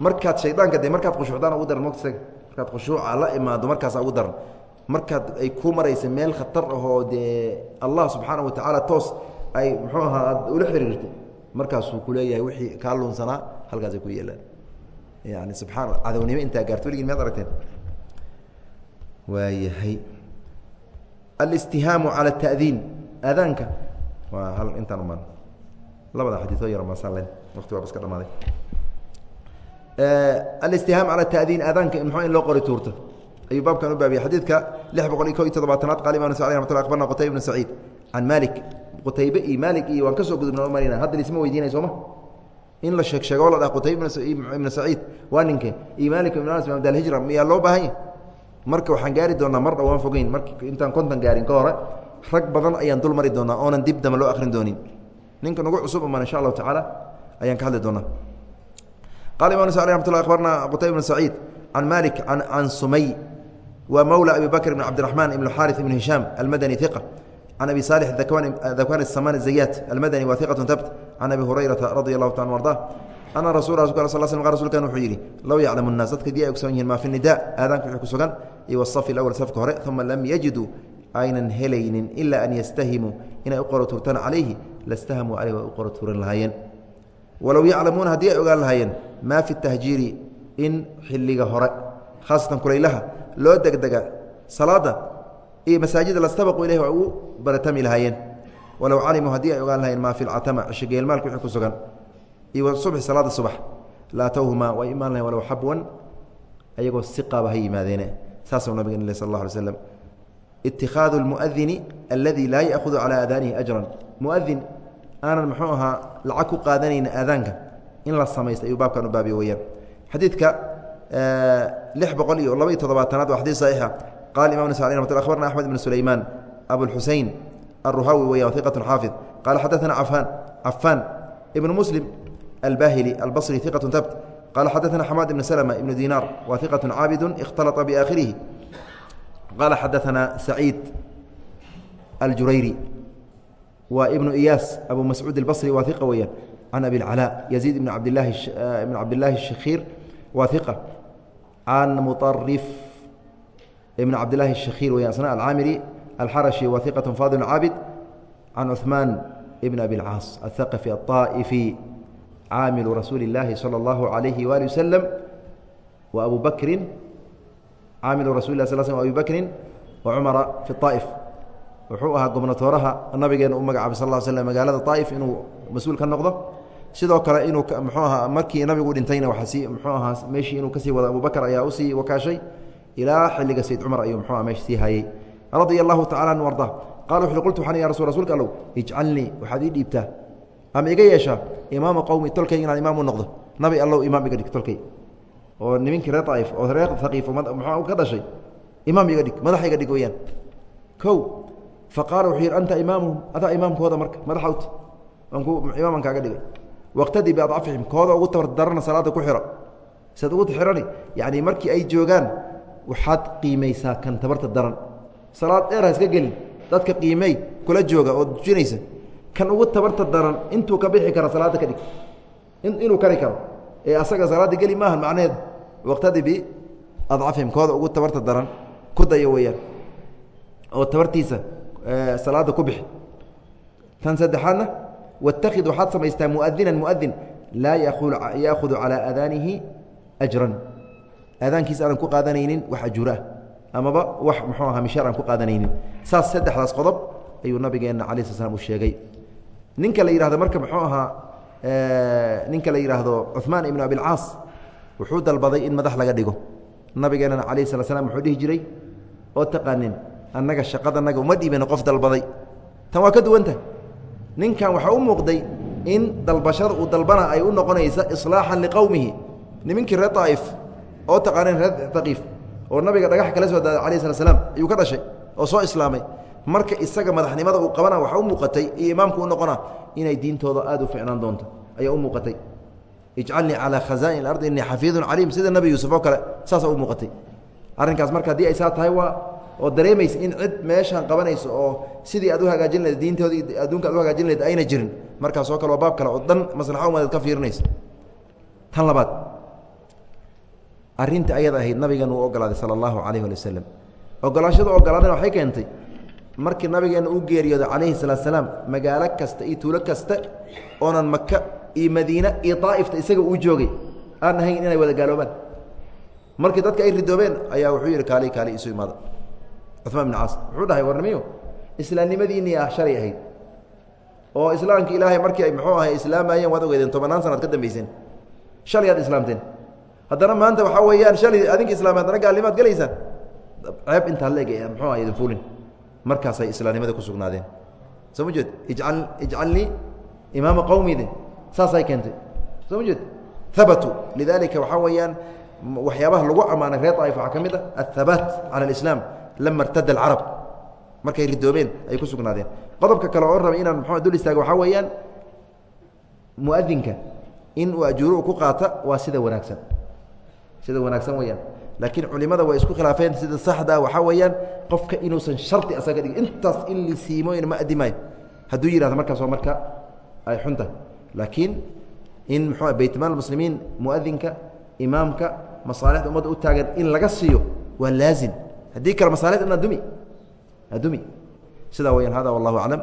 markaad shaydaanka de markaad khushuucdaan ugu daran isaga markaad khushuuca la imaado markaasa ugu daran markaad ay ku maraysa meel khatar ahoo dee allah subxaana wa toos ay muxuu ahaa aad ula xiriirto markaasuu ku leeyahay wixii kaa lunsanaa halkaasay ku yeelaan. Yani subxaana cadownimo intaa gaarto weligin miyaad aragteen? Waayahay. Alistihaamu cala ata'diin aadaanka waa hal intaan umaan labada xadiioo yar maasalen waqti waaba iska dhamaaday alistihaam cala tadiin aadaanka mxuu in loo qori tuurto? Ayuu baabkan u baabiyey xadiidka lix boqol iyo ko iyo toddobaatanaad qaal imam sacdi ramat lla abarna qutayba ibn saciid. Can malik qutaybe iyo maalik iyo waan ka soo gudubna marina. Hadda lisma weydiinay sooma? In la sheeg sheego la dhaha qutayba ibna saciid waa ninke. Iyo maalik ibn anas imam alhijra miyaa loo baahanya? Marka waxaan gaari doonaa mar dhawaan fogeyn. Mar intaan kontan gaarin ka hore rag badan ayaan dul mari doonaa oonan dib dama loo akrin doonin. Ninka nagu cusub uman insha allahu tacaala ayaan ka hadli doonaa qala imam s ramat lla abarna qutayba ibn saciid can malik can sumay waa mawla abi bakr ibn cabdiraxman ibn xaari ibn hishaam almadani iqa can abi saalix dakwan saman zayat almadani wa iqatu tabt can abi hurayrata radi allahu taala arda ana rasul sl rsulkan wuxuu yidhi low yaclamu الnaas dadka dii ay ogsoon yihiin maa fi nida aadaanka wixii ku sugan iyo wasafi اlawal safka hore uma lam yajiduu aynan helaynin ila an yastahimuu inay u qoro tuurtaan calayhi lastahamuu caleyh way u qoro tuuran lahaayeen walow yaclamuuna haddii ay ogaan lahaayeen maa fi tahjiiri in xilliga hore khaasatan kulaylaha loo degdega salaada iyo masaajida lastabaquu ilayh way ugu baratami lahaayeen. Walow calimuu haddii ay ogaan lahayeen maa fi lcatama cishogeelmaalka wixii ku sugan iyo subxi salaada subax la way imaan lahayen walow xabwan ayagoo si qaaba ha yimaadeene saasuu nabiga nil sal allah alay slam itikaadu lmuadini aladi laa yaahudu calaa aadaanihi ajran. Muadin aanan muxuu ahaa lacag ku qaadanayna aadaanka in la samaysta ayuu baabkan u baabiye weyaan xadiidka lix boqol iyo laba iyo toddobaatanaad waa xadii saxiixa qala imam ns alي mat abarna axmed ibn sulaymaan abulxusein aلruhawi weya iqat xaafid qala xadaثana afaan cafaan ibn muslim albahili albصri iqaة tabt qala xadaثana xamaad ibn slma ibn dinar wa iqaة caabidu اkhtalطa biaakhirihi qala xadaثana saciid aljurayri wa ibnu iyaas abu mascuud اbصri waa iqa weeyaan can abi اcalaa yaziid ibn abdlahi ibn cabdillaahi الshakhiir waa iqa can muطarif ibn cabdillaahi الshakhiir weyan asna alcaamiri alxarashi wa iqaة faadil caabid can cuثmaan ibn abi اlcaas aلthaqafi aلطaa'ifi caamilu rasuuli اllaahi salى اllahu عalayhi waali waslm wa abu bakrin caamilu rasul lah sl sl abi bakrin wa cumara fi الطaa'if wuxuu ahaa gobnatooraha nabigeena u magacaabay sal slam magaalada طaa'if inuu mas-uul ka noqdo sidoo kale inuu mxuu ahaa markii nabigu dhintayna waa sii mxuu ahaa meeshii inuu ka sii wado abubakr ayaa u sii wakaashay ilaa xilliga sayd cumar ayuu mxuu meesha sii hayey radia allahu tacala an arda qala wuxu qultu waxaan ya rasul rsulka allow ijcalnii waxaad ii dhiibtaa. Ama iga yeeshaa imaama qowmi tolkay inaan imaam u noqdo. Nabi allow imaam iga dhig tolkay. Oo nimankii reer aif oo reer haqiif mxuu ka dhashay imaam iga dhig madax iga dhig weyaan o faqaala wuxuu yidhi anta imaamuhum adaa imaamkooda marka madaxawt aanku imaaman kaaga dhigay waqtadi biadcafihim kooda ugu tabardarana salaada ku xiro. Saad ugu xirani yacni markii ay joogaan waxaad qiimaysaa kan tabarta daran. Salaad dheer ha iska gelin. Dadka qiimey kula jooga oo dujinaysa. Kan ugu tabarta daran intuu ka bixi kara salaadda ka dhig. Inuu kari karo. Ee asaga salaadda geli maaha macnaheeda waqtadi biadcafihim kooda ugu tabarta daran ku dayo weeyaan. Oo tabartiisa salaada ku bixi. Tan saddexaadna watakid waxaad samaystaa muadinan muadin laa yaahudu calaa aadaanihi ajran aadaankiisa aanan ku qaadanaynin wax ajuuraah amaba wax muxuu aha mishaar aan ku qaadanaynin saas saddexdaas qodob ayuu nabigeenna cala sl slam u sheegay ninka la yihahdo marka muxuu ahaa ninka la yidhaahdo cuثmaan ibnu abilcaas wuxuu dalbaday in madax laga dhigo nabigeennana calayh sala slam wuxuu dhihi jiray oo taqaanin annaga shaqadanaga uma dhiibin qof dalbaday tan waa ka duwanta ninkan waxaa u muuqday in dalbashada uu dalbana ay u noqonaysa islaaxan liqowmihi nimankii reer daa'if oo taqaaneen reer daqiif oo nabiga dhagax kala soo daaday alayh slat slam ayuu ka dhashay oo soo islaamay. Marka isaga madaxnimada uu qabana waxaa u muuqatay iyo imaamku u noqona inay diintooda aad u ficnaan doonto ayaa u muuqatay. Ijcalnii calaa khazaain ardi innii xafiidun caliim sida nebi yuusuf oo kale saasaa u muuqatay. Arrinkaas marka haddii ay saa tahay waa oo dareemaysa in cid meeshaan qabanayso oo sidii aad u hagaajin lahed diintooda adduunka ad u hagaajin lahed ayna jirin. Markaasoo kale waa baab kale oo dhan maslaxa umadeed ka fiirinaysa. Tan labaad arrinta ayada ahayd nabigan uu ogolaaday sala allahu calayh ali wasalam ogolaashadu ogolaadana waxay keentay markii nabigeena uu geeriyooday calayhi salaatu salaam magaalo kasta iyo tuulo kasta oonan maka iyo madiine iyo daa'ifta isaga uu joogay aan ahayn inay wada gaaloobaan markii dadka ay ridoobeen ayaa wuxuu yidhi kaali kaali isu imaada cumaan ibn caas wuxuu dhahay warnimiyo islaamnimadiinii ah shalay ahayd. Oo islaamka ilaahay markii ay muxuu ahay islaamayeen waad ogeedeen tobannaan sanaad ka dambayseen. Shalay aad islaamteen. Haddana maanta waxaa weeyaan shalay adinka islaamay haddana gaalnimaad gelaysaan ceeb intaa leeg muxuu aha idin fulin markaasay islaamnimada ku sugnaadeen. Soo ma jeed ijcal ijcalnii imaama qowmide saasay keentay. Soo ma jeed habatuu lidalika waxaa weeyaan waxyaabaha lagu ammaanay reer waxaa ka mid ah athabaat cala alislaam lama irtada alcarab markay ridoobeen ay ku sugnaadeen. Qodobka kale oo rabay inaan mxu dul istaago waxaa weeyaan muadinka in uu ajuuru ku qaata waa sida wanaagsan. Sida wanaagsan weyaan laakiin culimada way isku khilaafeen sida saxda waxaa weeyaan qofka inuusan shardi asaga dhigin. Intaas in lisiimoyn ma adimaayo hadduu yihahdo markaas marka ay xun tahay laakiin in mxuu baytmaal muslimiin muadinka imaamka masaalixda ummadda u taagan in laga siiyo waa laazim haddii kale masaalid dumi. Adumi sidaa weyaan hada wallahu aclam.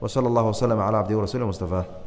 Wsala اllah waslm calى cabdihi wa rasul mustafa.